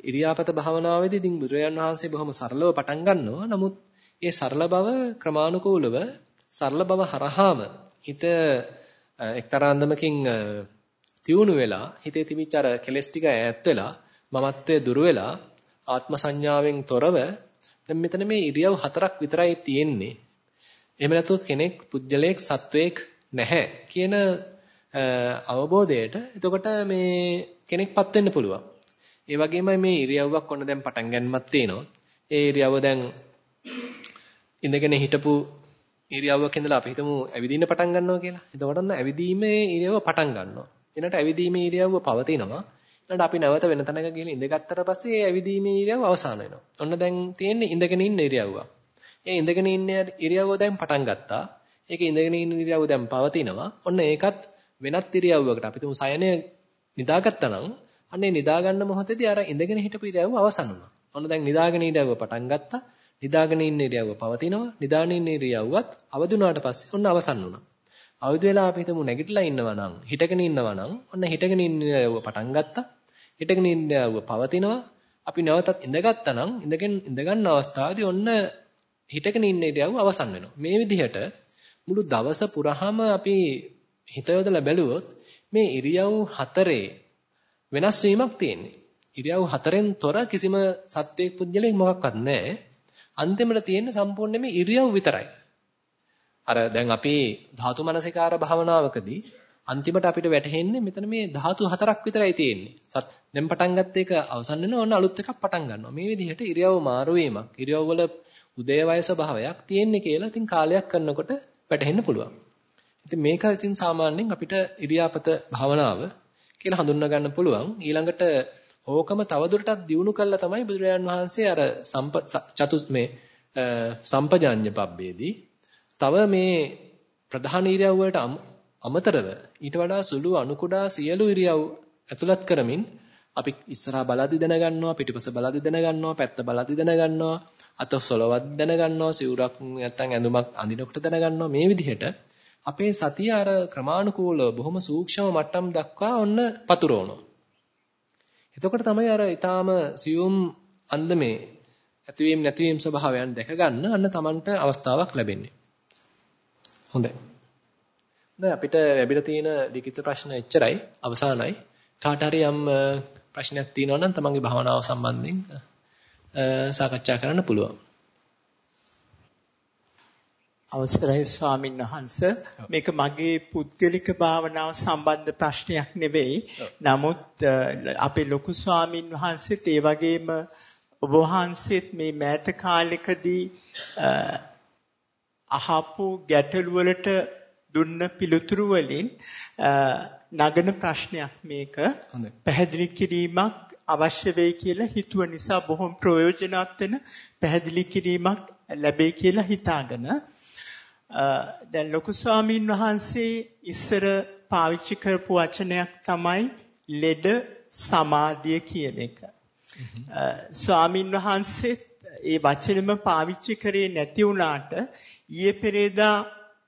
ඉරියාපත භාවනාවේදී ඉතින් බුදුරජාන් වහන්සේ බොහොම සරලව පටන් ගන්නවා. නමුත් ඒ සරල බව ක්‍රමානුකූලව සරල බව හරහාම හිත එක්තරා අන්දමකින් තියුණු වෙලා හිතේ තිබිච්ච අර කෙලස් ටික ඈත් වෙලා මමත්වයේ දුර වෙලා ආත්ම සංඥාවෙන් තොරව දැන් මෙතන මේ ඉරියව් හතරක් විතරයි තියෙන්නේ. එහෙම නැතුව කෙනෙක් පුජ්‍යලයක් සත්වයක් නැහැ කියන අවබෝධයට එතකොට මේ කෙනෙක්පත් වෙන්න පුළුවන්. ඒ වගේමයි මේ ඉරියව්වක් ඔන්න දැන් පටන් ගන්නමත් තියෙනවා. ඒ ඉරියව්ව දැන් ඉඳගෙන හිටපු ඉරියව්වක ඉඳලා අපි හිතමු ඇවිදින්න පටන් ගන්නවා කියලා. එතකොට ඔන්න ඇවිදීමේ ඉරියව්ව පටන් ගන්නවා. ඊළඟට ඇවිදීමේ ඉරියව්ව පවතිනවා. ඊළඟට අපි නැවත වෙන තැනක ගිහලා ඉඳගත්තට පස්සේ ඒ ඇවිදීමේ ඉරියව්ව අවසන් වෙනවා. ඔන්න දැන් තියෙන්නේ ඉඳගෙන ඉන්න ඉරියව්ව. ඒ ඉඳගෙන ඉන්න ඉරියව්ව දැන් පටන් ගත්තා. ඒක ඉඳගෙන ඉන්න ඉරියව්ව දැන් පවතිනවා. ඔන්න ඒකත් වෙනත් ඉරියව්වකට අපි තුමු සයනය නිදාගත්තා නම් අනේ නිදා ගන්න මොහොතේදී අර ඉඳගෙන හිටපු ඉරියව්ව අවසන් වුණා. ඔන්න දැන් නිදාගෙන ඉරියව්ව පටන් ගත්තා. නිදාගෙන ඉන්න ඉරියව්ව පවතිනවා. නිදාගෙන ඉන්න ඉරියව්වත් අවදි වුණාට පස්සේ ඔන්න අවසන් වුණා. අවදි වෙලා අපි හිතමු නැගිටලා ඉන්නවා නම් හිටගෙන ඉන්නවා නම් ඔන්න හිටගෙන ඉන්න ඉරියව්ව පටන් ගත්තා. හිටගෙන ඉන්න ඉරියව්ව පවතිනවා. අපි නැවතත් ඉඳගත්තා නම් ඉඳගෙන ඉඳගන්න අවස්ථාවේදී ඔන්න හිටගෙන ඉන්න ඉරියව්ව අවසන් වෙනවා. මේ විදිහට මුළු දවස පුරාම අපි හිත යොදලා බැලුවොත් මේ ඉරියව් හතරේ වෙනස් වීමක් තියෙන්නේ. ඉරියව් හතරෙන් තොර කිසිම සත්වයක් පුද්ගලෙක් මොකක්වත් නැහැ. අන්තිමට තියෙන්නේ සම්පූර්ණයෙන්ම ඉරියව් විතරයි. අර දැන් අපි ධාතු මනසිකාර භාවනාවකදී අන්තිමට අපිට වැටහෙන්නේ මෙතන මේ ධාතු හතරක් විතරයි තියෙන්නේ. සත් දැන් පටන් ගත්ත එක අවසන් වෙනවා ඕන අලුත් එකක් පටන් ගන්නවා. මේ විදිහට ඉරියව් මාරු වීමක්, ඉරියව් වල උදේ වයස භාවයක් තියෙන්නේ කියලා ඉතින් කාලයක් කරනකොට වැටහෙන්න පුළුවන්. ඉතින් මේක ඉතින් සාමාන්‍යයෙන් අපිට ඉරියාපත භාවනාව කියලා හඳුන්වා ගන්න පුළුවන්. ඊළඟට ඕකම තවදුරටත් දියුණු කළා තමයි බුදුරජාන් වහන්සේ අර සම්ප චතු මේ සම්පජාඤ්ඤ පබ්බේදී තව මේ ප්‍රධාන ඉරියව් වලට අමතරව ඊට වඩා සුළු අණු කුඩා සියලු ඉරියව් ඇතුළත් කරමින් අපි ඉස්සරහා බලද්දි දැනගන්නවා පිටිපස බලද්දි දැනගන්නවා පැත්ත බලද්දි දැනගන්නවා අත සොලවත් දැනගන්නවා සිවුරක් නැත්තම් ඇඳුමක් අඳිනකොට දැනගන්නවා මේ විදිහට අපේ සතිය අර ක්‍රමානුකූලව බොහොම සූක්ෂම මට්ටම් දක්වා ඔන්න පතුරවනවා. එතකොට තමයි අර ඊටාම සියුම් අන්දමේ ඇතිවීම නැතිවීම ස්වභාවයන් දැක ගන්න අන්න Tamanට අවස්ථාවක් ලැබෙන්නේ. හොඳයි. දැන් අපිට ලැබිලා තියෙන ලිඛිත ප්‍රශ්න එච්චරයි අවසానයි. කාට හරි යම් ප්‍රශ්නයක් තියෙනවා නම් තමන්ගේ භාවනාව සම්බන්ධයෙන් සාකච්ඡා කරන්න පුළුවන්. අවසරයි ස්වාමීන් වහන්ස මේක මගේ පුද්ගලික භාවනාව සම්බන්ධ ප්‍රශ්නයක් නෙවෙයි. නමුත් අපේ ලොකු ස්වාමීන් වහන්සේත් ඒ වගේම ඔබ වහන්සේත් මේ මෑත කාලෙකදී අහපු ගැටළු වලට දුන්න පිළිතුරු වලින් නගන ප්‍රශ්නයක් මේක. පැහැදිලි කිරීමක් අවශ්‍ය වෙයි කියලා හිතුව නිසා බොහොම ප්‍රයෝජනවත් වෙන පැහැදිලි කිරීමක් ලැබෙයි කියලා හිතාගෙන දැන් ලොකු ස්වාමීන් වහන්සේ ඉස්සර පාවිච්චි කරපු වචනයක් තමයි ලෙඩ සමාධිය කියන එක. ස්වාමීන් වහන්සේ ඒ වචනෙම පාවිච්චි කරේ නැති වුණාට ඊයේ පෙරේදා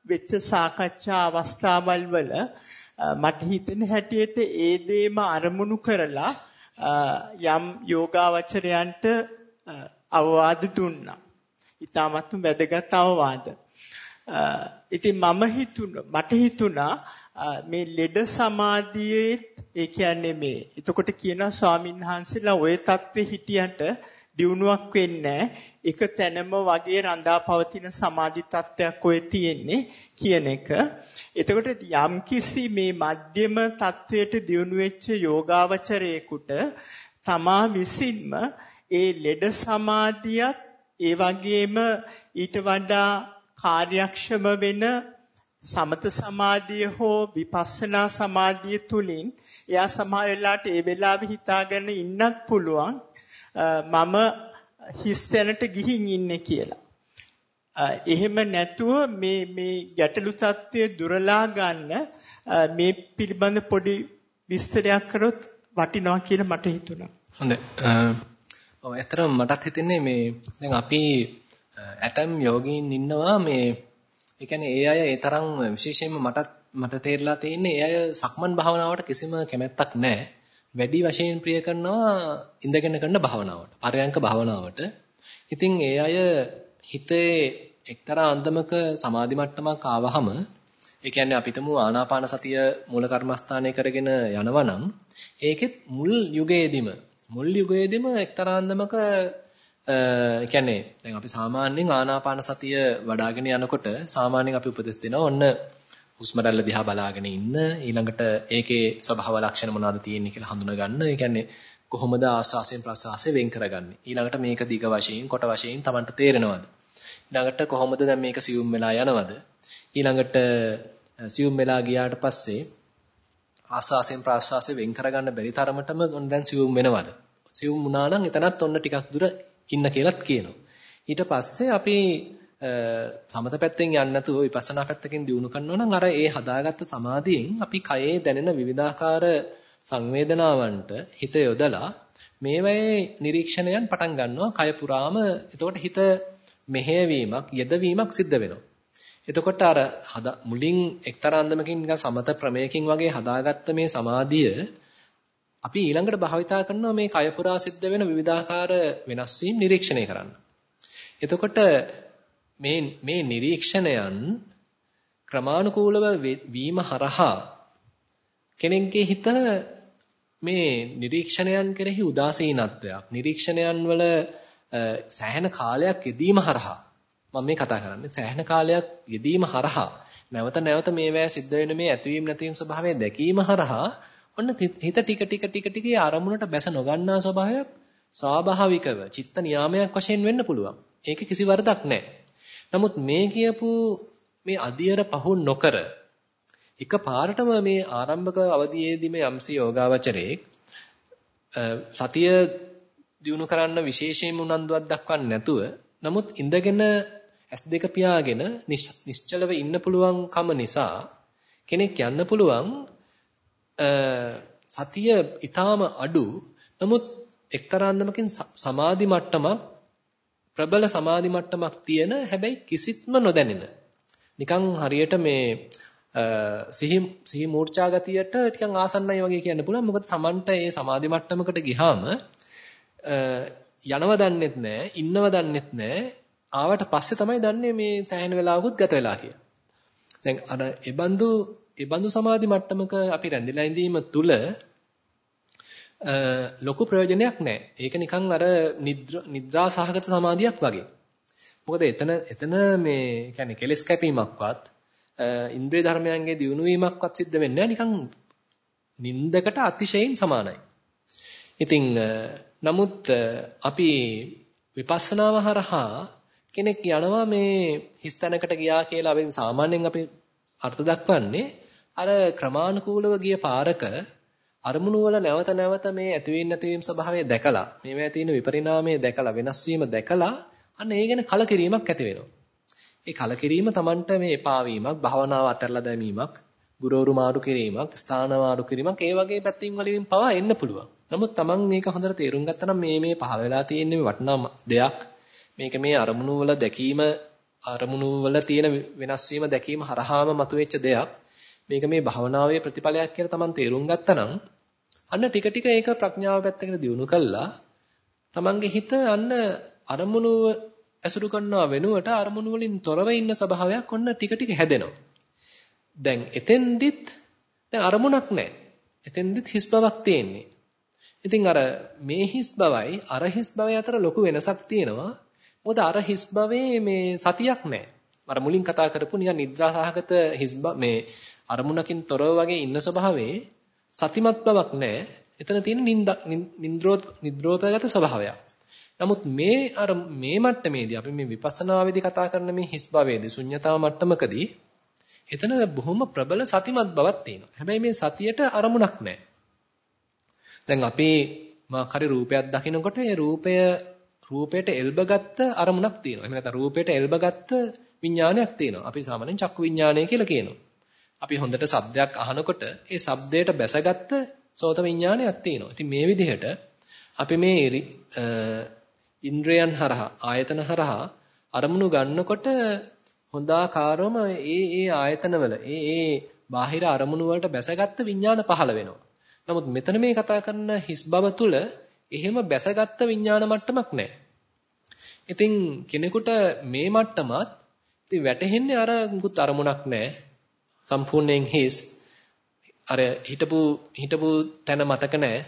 වෙච්ච සාකච්ඡා අවස්ථාවල් වල මට හිතෙන හැටියට ඒ දේම අරමුණු කරලා යම් යෝගාවචරයන්ට අවවාද දුන්නා. ඊටමත් වැදගත් අවවාද. ඉතින් මම හිතුණා මට හිතුණා මේ ලෙඩ සමාධියේ ඒ කියන්නේ මේ එතකොට කියනවා ස්වාමින්වහන්සේලා ওই தත්ත්වෙ හිටියට දියුණුවක් වෙන්නේ එක තැනම වගේ රඳා පවතින සමාධි තත්ත්වයක් ඔය තියෙන්නේ කියන එක. එතකොට යම්කිසි මේ මධ්‍යම තත්වයට දියුණු වෙච්ච යෝගාවචරයේකට තමා විසින්ම ඒ ලෙඩ සමාධියත් ඒ වගේම ඊට වඩා කාර්යක්ෂම වෙන සමත සමාධිය හෝ විපස්සනා සමාධිය තුලින් එයා සමහර වෙලාවට ඒ වෙලාවේ හිතාගෙන ඉන්නත් පුළුවන් මම හිස් තැනට ගිහින් ඉන්නේ කියලා. එහෙම නැතුව මේ මේ ගැටලු தත්ත්වය දුරලා ගන්න මේ පිළිබඳ පොඩි විස්තරයක් කරොත් වටිනවා කියලා මට හිතුණා. හොඳයි. ඔව් ඇත්තටම මටත් හිතෙන්නේ මේ දැන් අපි ඇටම් යෝගීන් ඉන්නවා මේ ඒ කියන්නේ ඒ අය ඒ තරම් විශේෂයෙන්ම මටත් මට තේරලා තියෙන්නේ ඒ අය සක්මන් භාවනාවට කිසිම කැමැත්තක් නැහැ. වැඩි වශයෙන් ප්‍රිය කරනවා ඉඳගෙන කරන භාවනාවට, පරයන්ක භාවනාවට. ඉතින් ඒ අය හිතේ එක්තරා අන්දමක සමාධි මට්ටමක් ආවහම ඒ කියන්නේ අපි හිතමු ආනාපාන සතිය මූල කර්මස්ථානය කරගෙන යනවනම් ඒකෙත් මුල් යුගයේදීම මුල් යුගයේදීම එක්තරා අන්දමක ඒ කියන්නේ දැන් අපි සාමාන්‍යයෙන් ආනාපාන සතිය වඩ아가ගෙන යනකොට සාමාන්‍යයෙන් අපි උපදෙස් දෙනවා ඔන්න හුස්ම රැල්ල දිහා බලාගෙන ඉන්න ඊළඟට ඒකේ ස්වභාව ලක්ෂණ මොනවද තියෙන්නේ කියලා හඳුනා ගන්න. ඒ කියන්නේ කොහොමද ආස්වාසයෙන් ප්‍රසආසයෙන් වෙන් කරගන්නේ. ඊළඟට මේක දිග වශයෙන් කොට වශයෙන් Tamanට තේරෙනවද? ඊළඟට කොහොමද දැන් මේක සියුම් වෙලා යනවද? ඊළඟට සියුම් වෙලා ගියාට පස්සේ ආස්වාසයෙන් ප්‍රාස්වාසයෙන් වෙන් කරගන්න බැරි තරමටම දැන් සියුම් වෙනවද? සියුම් වුණා නම් එතනත් ඔන්න ටිකක් දුර ඉන්න කියලාත් කියනවා. ඊට පස්සේ අපි සමත පැත්තෙන් යන්නේ නැතුව විපස්සනා පැත්තකින් දියුණු කරනවා නම් අර ඒ හදාගත්ත සමාධියෙන් අපි කයේ දැනෙන විවිධාකාර සංවේදනාවන්ට හිත යොදලා මේවයේ නිරීක්ෂණයන් පටන් ගන්නවා කය පුරාම එතකොට හිත මෙහෙයවීමක් යෙදවීමක් සිද්ධ වෙනවා. එතකොට අර මුලින් එක්තරා අන්දමකින් නිකන් සමත ප්‍රමේයකින් වගේ හදාගත්ත මේ සමාධිය අපි ඊළඟට භාවිතා කරනවා මේ කය පුරා සිද්ධ වෙන විවිධාකාර වෙනස් වීම් නිරීක්ෂණය කරන්න. එතකොට මේ මේ නිරීක්ෂණයන් ක්‍රමානුකූලව වීම හරහා කෙනෙක්ගේ හිත මේ නිරීක්ෂණයන් කෙරෙහි උදාසීනත්වයක් නිරීක්ෂණයන් වල සෑහෙන කාලයක් යෙදීම හරහා මම මේ කතා කරන්නේ සෑහෙන කාලයක් යෙදීම හරහා නැවත නැවත මේවැය සිද්ධ වෙන මේ ඇතිවීම නැතිවීම ස්වභාවය දැකීම හරහා ඔන්න හිත ටික ටික ටික ටික අරමුණට බැස නොගන්නා ස්වභාවයක් ස්වාභාවිකව චිත්ත නියාමයක් වශයෙන් වෙන්න පුළුවන්. ඒක කිසි වරදක් නැහැ. නමුත් මේ කියපු මේ අධියර පහු නොකර එක පාරටම මේ ආරම්භක අවධියේදී මේ යම්සි යෝගාවචරයේ සතිය දිනු කරන්න විශේෂයෙන්ම උනන්දුවක් දක්වන්නේ නැතුව නමුත් ඉඳගෙන S2 පියාගෙන නිශ්චලව ඉන්න පුළුවන් කම නිසා කෙනෙක් යන්න පුළුවන් සතිය ඊටාම අඩු. නමුත් එක්තරා අන්දමකින් සමාධි මට්ටමක් ප්‍රබල සමාධි මට්ටමක් තියෙන හැබැයි කිසිත්ම නොදැනෙන. නිකන් හරියට මේ සිහි සිහි මූර්ඡා ගතියට ටිකන් ආසන්නයි වගේ කියන්න පුළුවන්. මොකද Tamanට ඒ සමාධි මට්ටමකට ගිහාම යනව දන්නෙත් නැහැ ඉන්නව දන්නෙත් නැහැ ආවට පස්සේ තමයි දන්නේ මේ සෑහෙන වෙලාවකුත් ගත වෙලා කියලා. දැන් අර ඒබඳු ඒබඳු සමාධි මට්ටමක අපි රැඳිලා ඉඳීම තුල ලොකු ප්‍රයෝජනයක් නැහැ. ඒක නිකන් අර නිද්‍රා සහගත සමාධියක් වගේ. මොකද එතන එතන මේ කියන්නේ කෙලස් කැපීමක්වත් ඉන්ද්‍රිය ධර්මයන්ගේ දියුණු වීමක්වත් සිද්ධ වෙන්නේ නිකන් නින්දකට අතිශයින් සමානයි. ඉතින් නමුත් අපි විපස්සනාව හරහා කෙනෙක් යනවා මේ හිස්තැනකට ගියා කියලා අපි සාමාන්‍යයෙන් අපි අර්ථ දක්වන්නේ අර ක්‍රමානුකූලව ගිය පාරක අරමුණු වල නැවත නැවත මේ ඇතිවීම නැතිවීම ස්වභාවය දැකලා මේවා තියෙන විපරිණාමය දැකලා වෙනස් වීම දැකලා අන්න ඒ ගැන කලකිරීමක් ඇති වෙනවා. ඒ කලකිරීම Tamanට මේ එපා වීමක්, භවනාව අතරලා දැමීමක්, ගුරුවරු මාරු කිරීමක්, ස්ථාන මාරු කිරීමක් ඒ වගේ පැත්තකින් වලින් පවා එන්න පුළුවන්. නමුත් Taman මේක හොඳට තේරුම් ගත්තා නම් මේ මේ පහළ වෙලා තියෙන වටිනා දෙයක්. මේක මේ අරමුණු වල දැකීම අරමුණු වල තියෙන වෙනස් වීම දැකීම හරහාම මතුවෙච්ච දෙයක්. මේක මේ භවනාවේ ප්‍රතිඵලයක් කියලා Taman තේරුම් ගත්තා නම් අන්න ටික ටික ඒක ප්‍රඥාව පැත්තකට දියුණු කළා. Tamanගේ හිත අන්න අරමුණු ඇසුරු කරනවා වෙනුවට අරමුණු වලින් තොරව ඉන්න ස්වභාවයක් ඔන්න ටික ටික හැදෙනවා. දැන් එතෙන්දිත් දැන් අරමුණක් නැහැ. එතෙන්දිත් හිස් බවක් තියෙන්නේ. ඉතින් අර මේ හිස් බවයි අර හිස් බවයි අතර ලොකු වෙනසක් තියෙනවා. මොකද අර හිස් භවයේ මේ සතියක් නැහැ. අර මුලින් කතා කරපු නිකන් නිද්‍රාසහගත හිස් මේ අරමුණකින් තොරව වගේ ඉන්න ස්වභාවයේ සතිමත් බවක් නැහැ. එතන තියෙන නින්ද නින්ද්‍රෝත් නිද්‍රෝතගත ස්වභාවයක්. නමුත් මේ අර මේ මට්ටමේදී අපි මේ විපස්සනාවේදී කතා කරන මේ හිස් භවයේදී ශුන්්‍යතාව මට්ටමකදී එතන බොහොම ප්‍රබල සතිමත් බවක් තියෙනවා. හැබැයි මේ සතියට අරමුණක් නැහැ. දැන් අපි මාකරි රූපයක් දකිනකොට ඒ රූපය රූපයට එල්බගත්ත අරමුණක් තියෙනවා. එහෙම නැත්නම් රූපයට එල්බගත්ත විඥානයක් තියෙනවා. අපි සාමාන්‍යයෙන් චක්කු විඥානය කියලා කියනවා. අපි හොඳට ශබ්දයක් අහනකොට ඒ ශබ්දයට බැසගත්ත සෝත විඥානයක් තියෙනවා. ඉතින් මේ විදිහට අපි මේ ඉන්ද්‍රයන් හරහා ආයතන හරහා අරමුණු ගන්නකොට හොඳාකාරවම ඒ ඒ ආයතනවල ඒ ඒ බාහිර අරමුණු වලට බැසගත්ත විඥාන පහළ වෙනවා. නමුත් මෙතන මේ කතා කරන හිස් බව තුල එහෙම බැසගත්ත විඥාන මට්ටමක් නැහැ. ඉතින් කෙනෙකුට මේ මට්ටමත් ඉතින් වැටහෙන්නේ අර මුකුත් අරමුණක් නැහැ. සම්පූර්ණයෙන් හිස්. අර හිටපු හිටපු තැන මතක නැහැ.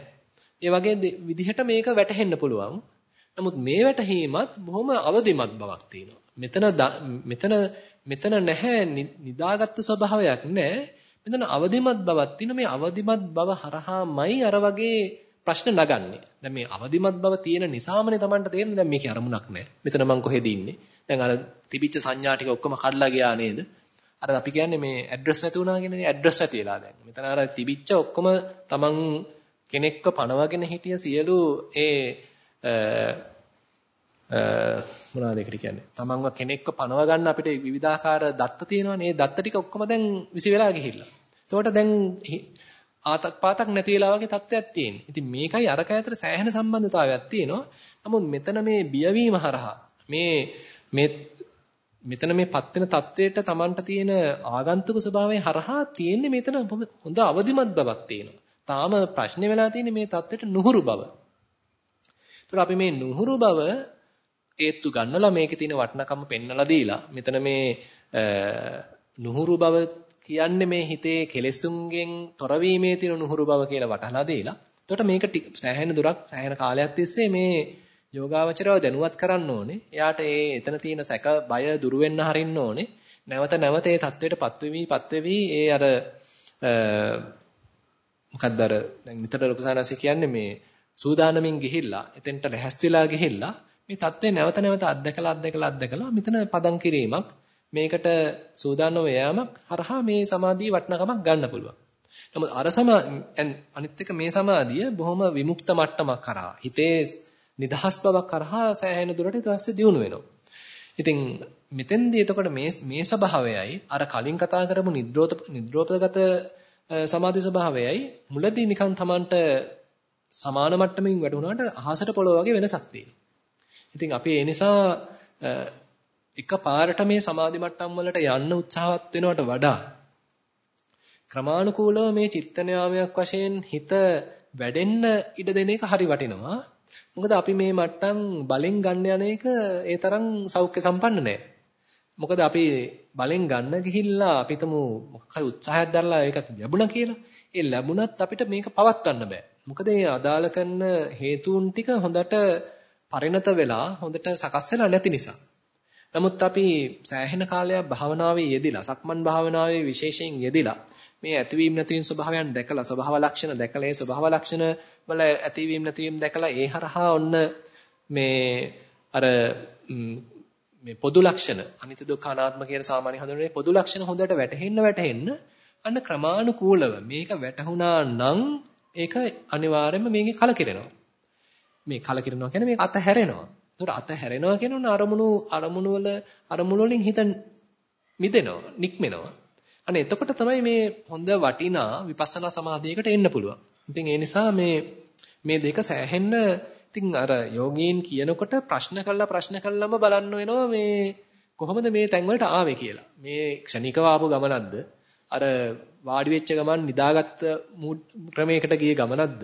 ඒ වගේ විදිහට මේක වැටහෙන්න පුළුවන්. නමුත් මේ වැටහීමත් බොහොම අවදිමත් බවක් තියෙනවා. මෙතන මෙතන මෙතන නැහැ නිදාගත්තු ස්වභාවයක් නැහැ. මෙතන අවදිමත් බවක් තියෙන මේ අවදිමත් බව හරහාමයි අර වගේ ප්‍රශ්න නගන්නේ. දැන් මේ අවදිමත් බව තියෙන නිසාමනේ Tamanට තේරෙන්නේ දැන් මේකේ අරමුණක් නැහැ. මෙතන මං කොහෙද ඉන්නේ? දැන් අර තිබිච්ච සංඥා ටික ඔක්කොම කඩලා ගියා නේද? අර අපි කියන්නේ මේ ඇඩ්‍රස් නැති වුණා කියන්නේ ඇඩ්‍රස් නැති වෙලා දැන්. මෙතන අර තිබිච්ච ඔක්කොම Taman කෙනෙක්ව පනවගෙන හිටිය සියලු ඒ මොනවාද ඒකට කියන්නේ? තමන්ව කෙනෙක්ව පනව ගන්න අපිට විවිධාකාර දත්ත තියෙනවානේ. ඒ දත්ත ටික ඔක්කොම දැන් විසි වෙලා ගිහිල්ලා. එතකොට දැන් ආතක් පාතක් නැති වෙලා වගේ තත්ත්වයක් තියෙනවා. ඉතින් මේකයි අරක අතර සෑහෙන සම්බන්ධතාවයක් තියෙනවා. නමුත් මෙතන මේ බියවීම හරහා මේ මේ මෙතන මේ පත් වෙන தത്വයට Tamanට තියෙන ආගන්තුක ස්වභාවය හරහා තියෙන්නේ මෙතන හොඳ අවදිමත් බවක් තියෙනවා. තාම ප්‍රශ්නේ වෙලා තියෙන්නේ මේ தത്വෙට නුහුරු බව. ඒතර අපි මේ නුහුරු බව ඒත්තු ගන්නලා මේකේ තියෙන වටිනකම පෙන්නලා දීලා මෙතන මේ නුහුරු බව කියන්නේ මේ හිතේ කෙලෙසුන්ගෙන් තොරවීමේ තියෙන නුහුරු බව කියලා වටහලා දීලා. එතකොට මේක සෑහෙන දුරක් සෑහෙන කාලයක් තිස්සේ මේ යෝගාවචරව දැනුවත් කරන්න ඕනේ. එයාට ඒ එතන තියෙන සැක බය දුරු වෙන්න හරින්න ඕනේ. නැවත නැවත ඒ தത്വෙටපත් වෙමි, පත් වෙවි ඒ අර මොකක්ද අර දැන් නිතර ලොකුසානසි කියන්නේ මේ සූදානමින් ගිහිල්ලා, එතෙන්ට ලැහැස්තිලා ගිහිල්ලා මේ தത്വෙ නැවත නැවත අත්දකලා අත්දකලා අත්දකලා මෙතන පදම් කිරීමක් මේකට සූදානම් වෑයමක් හරහා මේ සමාධියේ වටිනකමක් ගන්න පුළුවන්. නමුත් අර සමා අනිත් එක මේ සමාධිය බොහොම විමුක්ත මට්ටමක් කරා. හිතේ නිදහස් බවක් කරහා සෑහෙන දුරට ඊට පස්සේ දියුණු වෙනවා. ඉතින් මෙතෙන්දී එතකොට මේ මේ ස්වභාවයයි අර කලින් කතා කරපු නිද්‍රෝත නිද්‍රෝපගත සමාධි ස්වභාවයයි මුලදී නිකන් Tamanට සමාන මට්ටමින් වැටුණාට අහසට පොළොව වගේ වෙනසක් තියෙනවා. ඉතින් අපි ඒ නිසා එක පාරට මේ සමාධි මට්ටම් වලට යන්න උත්සාහවත් වෙනවට වඩා ක්‍රමානුකූලව මේ චිත්ත න්යාමයක් වශයෙන් හිත වැඩෙන්න ඉඩ දෙන එක හරි වටිනවා. මොකද අපි මේ මට්ටම් බලෙන් ගන්න යන එක ඒ තරම් සෞඛ්‍ය සම්පන්න නෑ. මොකද අපි බලෙන් ගන්න ගිහිල්ලා අපි තමු මොකක්හරි උත්සාහයක් දරලා ඒක ලැබුණා කියලා. ඒ ලැබුණත් අපිට මේක පවත්වන්න බෑ. මොකද ඒ අදාළ කරන හේතුන් ටික හොඳට පරිණත වෙලා හොඳට සකස් වෙලා නැති නිසා. නමුත් අපි සෑහෙන කාලයක් භාවනාවේ යෙදිලා සක්මන් භාවනාවේ විශේෂයෙන් යෙදිලා මේ ඇතිවීම නැතිවීම ස්වභාවයන් දැකලා ස්වභාව ලක්ෂණ දැකලා ඒ ස්වභාව ලක්ෂණ වල ඇතිවීම නැතිවීම දැකලා ඒ හරහා ඔන්න මේ අර මේ පොදු ලක්ෂණ අනිත්‍ය දුක්ඛ අනාත්ම කියන සාමාන්‍ය හඳුනන්නේ පොදු ලක්ෂණ හොඳට වැටහෙන්න වැටහෙන්න අන්න ක්‍රමානුකූලව මේක වැටහුණා නම් ඒක අනිවාර්යයෙන්ම මේකේ කලකිරෙනවා. මේ කලකිරෙනවා කියන්නේ මේක අතහැරෙනවා. ඒතකොට අතහැරෙනවා කියන්නේ අරමුණු අරමුණු වල අරමුණු වලින් හිත මිදෙනවා, නික්මෙනවා. අනේ එතකොට තමයි මේ හොඳ වටිනා විපස්සනා සමාධියකට එන්න පුළුවන්. ඉතින් ඒ නිසා මේ මේ දෙක සෑහෙන්න ඉතින් අර යෝගීන් කියනකොට ප්‍රශ්න කළා ප්‍රශ්න කළාම බලන්න වෙනවා මේ කොහොමද මේ තැන් වලට ආවේ කියලා. මේ ක්ෂණිකව ආපු ගමනක්ද? අර වාඩි වෙච්ච ගමන් නිදාගත්ත ක්‍රමයකට ගිය ගමනක්ද?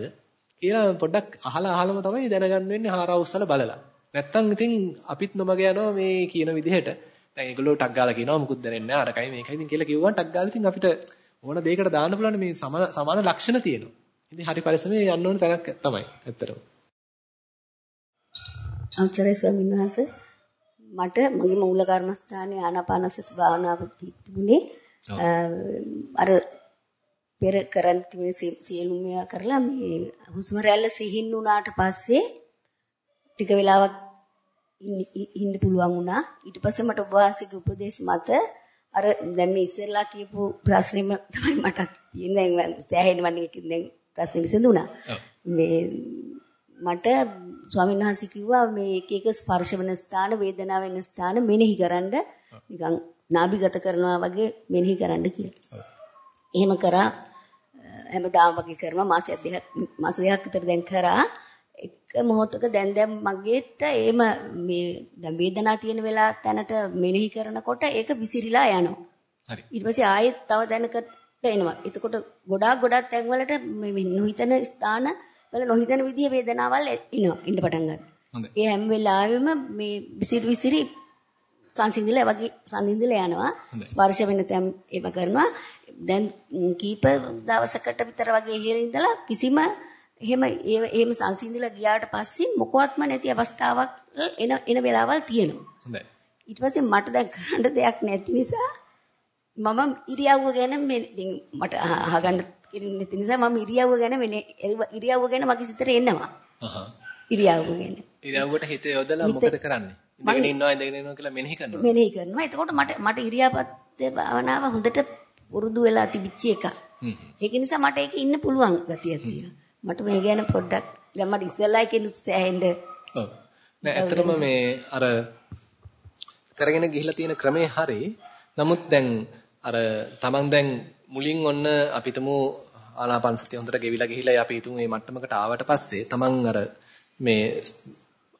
කියලා පොඩ්ඩක් අහලා අහලම තමයි දැනගන්න වෙන්නේ හාරවුස්සල බලලා. නැත්තම් ඉතින් අපිත් නොමග යනවා මේ කියන විදිහට. දැන් ඒගොල්ලෝ ටක් ගාලා කියනවා මුකුත් දැනෙන්නේ නැහැ අරකයි මේකයි ඉතින් කියලා කිව්වම ටක් ගාලා ඉතින් අපිට ඕන දෙයකට දාන්න පුළුවන් මේ සමාන ලක්ෂණ තියෙනවා. ඉතින් හරි පරිස්සමේ යන්න ඕන තැනක් තමයි ඇත්තටම. අවසරයි ස්වාමීන් වහන්සේ මට මගේ මූල කර්මස්ථානයේ ආනාපානසති භාවනාව තිබුණේ අර පෙර කරන් තිබෙන සියලුම කරලා මේ හුස්ම රැල්ල සිහින් වුණාට පස්සේ ටික වෙලාවක් ඉන්න පුළුවන් වුණා. ඊට පස්සේ මට ඔබ වහන්සේගේ උපදේශ මත අර දැන් මේ ඉස්සෙල්ලා කියපු ප්‍රශ්නෙම තමයි මට තියෙන්නේ. දැන් සෑහෙන වණිකකින් දැන් ප්‍රශ්නේ විසඳුණා. මේ මට ස්වාමීන් වහන්සේ කිව්වා මේ එක එක ස්පර්ශ වෙන ස්ථාන වේදනාව වෙන ස්ථාන මෙනෙහි කරන්න නිකන් නාභිගත කරනවා වගේ මෙනෙහි කරන්න කියලා. එහෙම කරා හැමදාම වගේ කරනවා මාසයක් දෙකක් මාස දෙකක් විතර දැන් කරා එක මොහොතක දැන් දැන් මගේට එහෙම මේ දැන් වේදනාව තියෙන වෙලාව තැනට මෙනෙහි කරනකොට ඒක විසිරිලා යනවා. හරි. ඊට පස්සේ ආයෙත් තව දැනකට එනවා. එතකොට ගොඩාක් ගොඩාක් තැන්වලට මේ නොහිතන ස්ථාන වල නොහිතන විදිය වේදනාවල් එනවා. ඉන්න පටන් ගන්නවා. ඒ හැම වෙලාවෙම මේ විසිරි විසිරි සංසිඳිලා වගේ සංසිඳිලා යනවා. ස්පර්ශ වෙන තැන් ඒව කරනවා. දැන් කීප දවසකට විතර වගේ ඉහළ ඉඳලා කිසිම එහෙම එහෙම සංසිඳිලා ගියාට පස්සේ මොකවත්ම නැති අවස්ථාවක් එන එන වෙලාවල් තියෙනවා. හොඳයි. ඊට පස්සේ මට දැන් කරන්න දෙයක් නැති නිසා මම ඉරියව්ව ගැන මේ මට අහගන්න නැති නිසා මම ඉරියව්ව ගැන මෙනේ ඉරියව්ව ගැන මගේ සිතට එනවා. අහහ. ඉරියව්ව ගැන. ඉරියව්වට හිත යොදලා මොකද කරන්නේ? ඉඳගෙන ඉන්නවා ඉඳගෙන ඉන්නවා කියලා මෙනෙහි කරනවා. මෙනෙහි කරනවා. එතකොට මට මට ඉරියාපත් භාවනාව හොඳට පුරුදු වෙලා තිබිච්ච එකක්. ඒක නිසා මට ඒක ඉන්න පුළුවන් ගතියක් තියෙනවා. මට මේ ගැන පොඩ්ඩක් දැන් මට ඉස්සෙල්ලා එකෙන් සෑහෙන්න ඔව්. නෑ ඇත්තටම මේ අර කරගෙන ගිහිලා තියෙන ක්‍රමේ හරි. නමුත් දැන් අර Taman දැන් මුලින් ඔන්න අපිටම ආනාපානසතිය හොඳට ගෙවිලා ගිහිලා අපි හිතමු මේ මට්ටමකට ආවට පස්සේ Taman අර මේ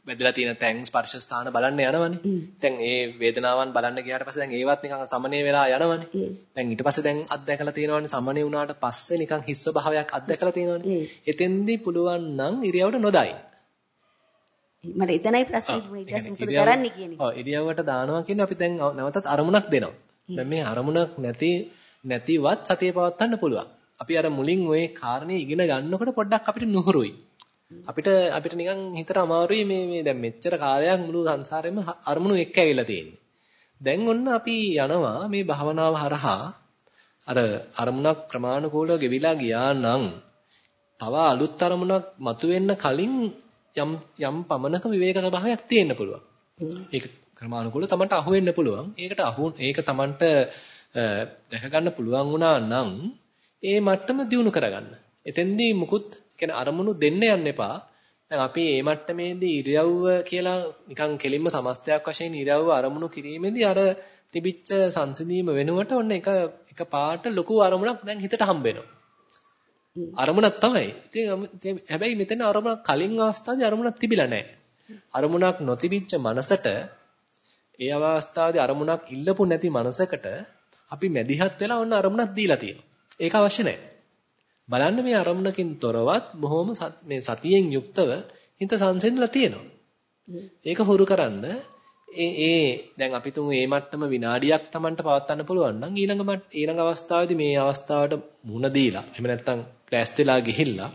වැදලා තියෙන තැන් ස්පර්ශ ස්ථාන බලන්න යනවනේ. දැන් ඒ වේදනාවන් බලන්න ගියාට පස්සේ දැන් ඒවත් නිකන් සමනය වෙලා යනවනේ. දැන් ඊට පස්සේ දැන් අත්දැකලා තියෙනවනේ සමනය වුණාට පස්සේ නිකන් හිස් ස්වභාවයක් අත්දැකලා තියෙනවනේ. එතෙන්දී පුළුවන් නම් ඉරියවට නොදයි. මට එතනයි ප්‍රශ්නේ මොකද කරන්නේ කියන එක. ඔව් ඉරියව්වට දානවා කියන්නේ අපි දැන් නැවතත් අරමුණක් දෙනවා. දැන් මේ අරමුණක් නැති නැතිවත් සතිය පවත්වන්න පුළුවන්. අපි අර මුලින් ওই කාරණේ ඉගෙන ගන්නකොට පොඩ්ඩක් අපිට නුහුරුයි. අපිට අපිට නිකන් හිතට අමාරුයි මේ මේ දැන් මෙච්චර කාලයක් මුළු සංසාරෙම අරමුණු එක්ක ඇවිල්ලා තියෙන්නේ. දැන් ඔන්න අපි යනවා මේ භවනාව හරහා අර අරමුණක් ක්‍රමානුකූලව ගෙවිලා ගියා නම් තව අලුත් අරමුණක් මතුවෙන්න කලින් යම් යම් පමණක විවේක ස්වභාවයක් තියෙන්න පුළුවන්. ඒක ක්‍රමානුකූලව තමන්ට අහු වෙන්න පුළුවන්. ඒකට අහු ඒක තමන්ට දැක ගන්න පුළුවන් වුණා නම් ඒ මට්ටම දියුණු කරගන්න. එතෙන්දී මුකුත් කියන්නේ අරමුණු දෙන්න යන්න එපා. දැන් අපි මේ මට්ටමේදී ඉරියව්ව කියලා නිකන් කෙලින්ම සමස්තයක් වශයෙන් ඉරියව්ව අරමුණු කිරීමේදී අර තිබිච්ච සංසිඳීම වෙනුවට ඔන්න එක එක පාට ලොකු අරමුණක් දැන් හිතට හම්බ වෙනවා. අරමුණක් තමයි. ඉතින් හැබැයි මෙතන අරමුණක් කලින් අවස්ථාවේ අරමුණක් තිබිලා නැහැ. අරමුණක් නොතිබිච්ච මනසට ඒ අවස්ථාවේදී අරමුණක් ඉල්ලපු නැති මනසකට අපි මැදිහත් වෙලා ඔන්න අරමුණක් දීලා තියෙනවා. ඒක අවශ්‍ය නැහැ. බලන්න මේ අරමුණකින් තොරවත් බොහොම මේ සතියෙන් යුක්තව හිත සංසිඳලා තියෙනවා. ඒක හුරු කරන්න ඒ ඒ දැන් අපි තුමු මේ මට්ටම විනාඩියක් Tamanට පවත්වන්න පුළුවන් නම් ඊළඟ ඊළඟ අවස්ථාවේදී මේ අවස්ථාවට මුණ දීලා එහෙම නැත්නම් ටෙස්ට් වෙලා ගිහිල්ලා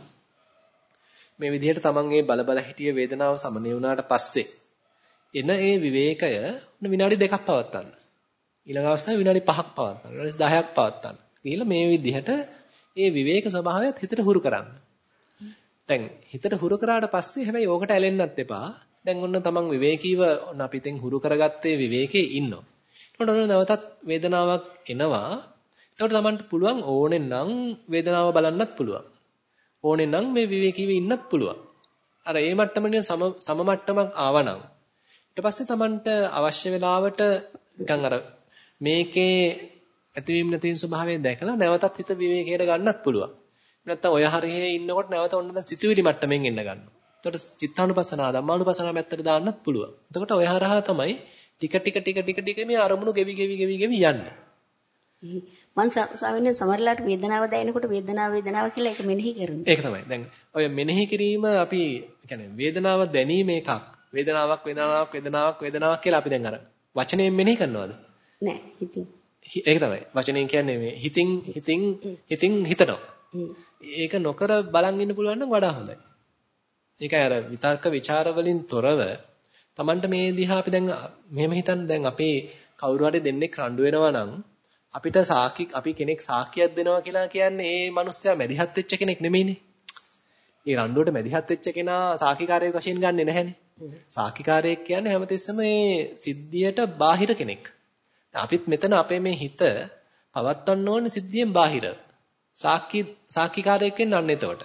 මේ විදිහට Taman ඒ බල බල හිටිය වේදනාව සමනය වුණාට පස්සේ එන ඒ විවේකය විනාඩි දෙකක් පවත්වන්න. ඊළඟ අවස්ථාවේ විනාඩි 5ක් පවත්වන්න. විනාඩි 10ක් පවත්වන්න. ගිහිල්ලා මේ විදිහට ඒ විවේක ස්වභාවයත් හිතට හුරු කරන්න. දැන් හිතට හුරු කරාට පස්සේ හැබැයි ඕකට ඇලෙන්නත් එපා. දැන් ඔන්න තමන් විවේකීව ඔන්න අපි තෙන් හුරු කරගත්තේ විවේකේ ඉන්නවා. එතකොට ඔන්න නැවතත් වේදනාවක් එනවා. එතකොට තමන්ට පුළුවන් ඕනේ නම් වේදනාව බලන්නත් පුළුවන්. ඕනේ නම් මේ විවේකීව ඉන්නත් පුළුවන්. අර ඒ මට්ටමනේ සම සම මට්ටමක් ආවනම් ඊට පස්සේ තමන්ට අවශ්‍ය වෙලාවට නිකන් අර මේකේ ඇතිවීම නැතිවීම ස්වභාවය දැකලා නැවතත් හිත විවේකයට ගන්නත් පුළුවන්. නැත්තම් ඔය හරියේ ඉන්නකොට නැවත ඔන්න දැන් සිතුවිලි මට්ටමින් එන්න ගන්නවා. එතකොට චිත්තානුපස්සනා ධම්මානුපස්සනා පැත්තට දාන්නත් පුළුවන්. එතකොට ඔය හරහා තමයි ටික ටික ටික ටික ටික මේ අරමුණු ගෙවි ගෙවි ගෙවි ගෙවි යන්නේ. මං ස්වාමීන් සමහරලාට වේදනාව දැනෙනකොට වේදනාව වේදනාව කියලා ඒක මෙනෙහි කරනවා. ඒක තමයි. දැන් ඔය මෙනෙහි කිරීම අපි කියන්නේ වේදනාව දැනීම එකක්. වේදනාවක් වේදනාවක් වේදනාවක් වේදනාවක් කියලා අපි දැන් අර වචනයෙන් මෙනෙහි කරනවද? නෑ හිතින්. ඒක තමයි. වචනෙන් කියන්නේ මේ හිතින් හිතින් හිතින් හිතනවා. ඒක නොකර බලන් ඉන්න පුළුවන් නම් වඩා හොඳයි. ඒකයි අර විතර්ක ਵਿਚාර වලින් තොරව Tamanට මේ දිහා අපි දැන් මෙහෙම හිතන්න දැන් අපේ කවුරු හරි දෙන්නෙක් රණ්ඩු වෙනවා නම් අපිට සාකි අපි කෙනෙක් සාකියක් දෙනවා කියලා කියන්නේ ඒ මිනිස්සයා මැදිහත් වෙච්ච කෙනෙක් නෙමෙයිනේ. ඒ රණ්ඩුවට මැදිහත් වෙච්ච කෙනා සාකිකාරයෙක් වශයෙන් ගන්නෙ නැහැනේ. සාක්ෂිකාරයෙක් කියන්නේ හැමතිස්සෙම මේ සිද්ධියට බාහිර කෙනෙක්. අපිත් මෙතන අපේ මේ හිත පවත්වන්න ඕනේ සිද්ධියෙන් බාහිර. සාක්ෂි සාක්ෂිකාරයෙක් වෙන්න අන්න එතකොට.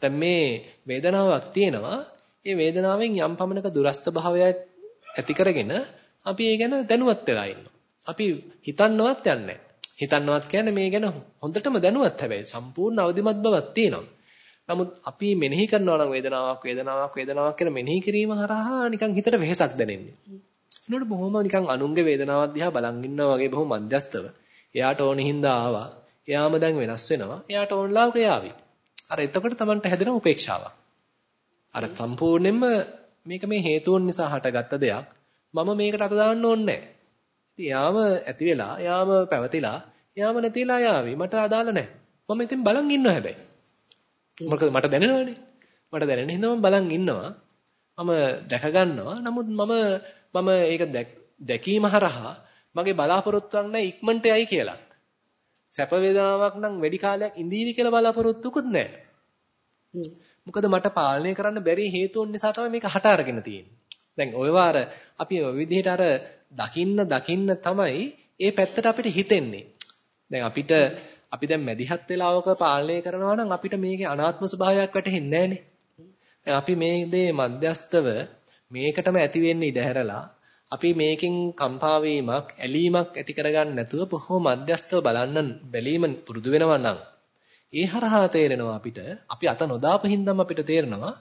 දැන් මේ වේදනාවක් තියෙනවා. ඒ වේදනාවෙන් යම් පමණක දුරස්ත භාවයක් ඇති කරගෙන අපි ඒ ගැන දැනුවත් වෙලා ඉන්නවා. අපි හිතන්නවත් යන්නේ හිතන්නවත් කියන්නේ මේ ගැන හොඳටම දැනුවත් හැබැයි සම්පූර්ණ අවදිමත් බවක් තියෙනවා. නමුත් අපි මෙනෙහි කරනවා නම් වේදනාවක් වේදනාවක් වේදනාවක් කියලා මෙනෙහි කිරීම හරහා නිකන් හිතට වෙහෙසක් දැනෙන්නේ. ඒනොට බොහොම නිකන් අනුන්ගේ වේදනාවක් දිහා බලන් ඉන්නවා වගේ බොහොම මධ්‍යස්තව. එයාට ඕනෙ හින්දා ආවා. එයාම දැන් වෙනස් වෙනවා. එයාට ඕනලාවක යාවි. අර එතකොට Tamanට හැදෙන උපේක්ෂාවක්. අර සම්පූර්ණයෙන්ම මේක මේ හේතුන් නිසා හටගත්ත දෙයක්. මම මේකට අත දාන්න ඕනේ නැහැ. ඉතින් යාම ඇති වෙලා, යාම පැවතිලා, යාම නැතිලා යාවි. මට අදාළ නැහැ. මම ඉතින් බලන් ඉන්නවා හැබැයි. මොකද මට දැනෙනවනේ. මට දැනෙන හින්දා මම බලන් ඉන්නවා. මම දැක ගන්නවා. නමුත් මම මම ඒක දැකීම හරහා මගේ බලාපොරොත්තුවක් නැහැ ඉක්මනට යයි කියලා. සැප වේදනාවක් නම් වැඩි කාලයක් ඉඳීවි කියලා බලාපොරොත්තුකුත් නැහැ. මොකද මට පාලනය කරන්න බැරි හේතුන් නිසා තමයි මේක හට අරගෙන තියෙන්නේ. දැන් ඔය වාර අපි ඔය විදිහට අර දකින්න දකින්න තමයි ඒ පැත්තට අපිට හිතෙන්නේ. දැන් අපිට අපි දැන් මැදිහත් වෙලාවක පාලනය කරනවා නම් අපිට මේකේ අනාත්ම ස්වභාවයක් වැටහෙන්නේ නැහනේ. අපි මේ දේ මධ්‍යස්තව මේකටම ඇති වෙන්න ඉඩ හැරලා අපි මේකෙන් කම්පා වීමක්, ඇලීමක් ඇති කරගන්න නැතුව බොහෝ මධ්‍යස්තව බලන්න බැලීම පුරුදු වෙනවා නම් ඒ හරහා තේරෙනවා අපිට අපි අත නොදාපු හින්දාම අපිට තේරෙනවා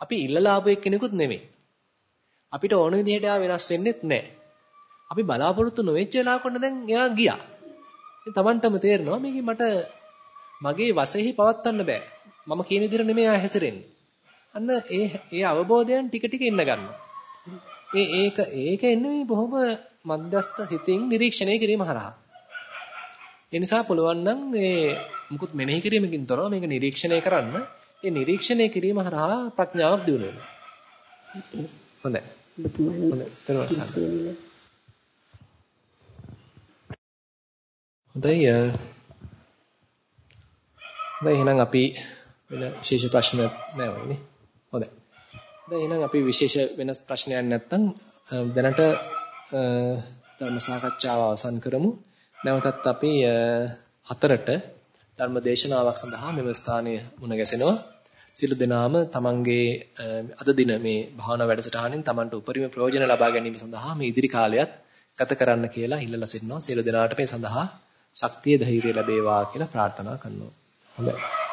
අපි ඉල්ලලාපු එක්කෙනෙකුත් නෙමෙයි. අපිට ඕන විදිහට ආ වෙනස් වෙන්නෙත් නැහැ. අපි බලාපොරොත්තු නොවෙච්ච වෙලාවකට දැන් එයා ගියා. ඉතින් Tamanටම තේරෙනවා මේකේ මට මගේ වශයෙහි පවත්වන්න බෑ. මම කියන විදිහට නෙමෙයි ආ හැසිරෙන්නේ. අන්න ඒ ඒ අවබෝධයන් ටික ටික එන්න ගන්නවා. ඒ ඒක ඒක එන්නේ මේ බොහොම මන්දස්ත සිතින් නිරීක්ෂණය කිරීම හරහා. ඒ නිසා පුළුවන් නම් මේ මුකුත් මෙනෙහි කිරීමකින් තොරව මේක නිරීක්ෂණය කරන්න. ඒ නිරීක්ෂණය කිරීම හරහා ප්‍රඥාවක් දියුණු වෙනවා. හොඳයි. හොඳයි. හොඳයි. හොඳයි එහෙනම් අපි වෙන විශේෂ ප්‍රශ්න නැහැ වගේ නේ. හොඳයි. දැන් එහෙනම් අපි විශේෂ වෙනස් ප්‍රශ්නයක් නැත්නම් දැනට ධර්ම සාකච්ඡාව අවසන් කරමු. නැවතත් අපි හතරට ධර්ම දේශනාවක් සඳහා මෙම ස්ථානයේ මුණ ගැසෙනවා. සියලු දෙනාම තමන්ගේ අද දින මේ භාවනා වැඩසටහනෙන් තමන්ට උපරිම ප්‍රයෝජන ලබා ගැනීම සඳහා මේ ඉදිරි කාලයත් ගත කරන්න කියලා ඉල්ලලා සිටිනවා. සියලු දෙනාට මේ සඳහා ශක්තිය ධෛර්යය ලැබේවා කියලා ප්‍රාර්ථනා කරනවා. හොඳයි.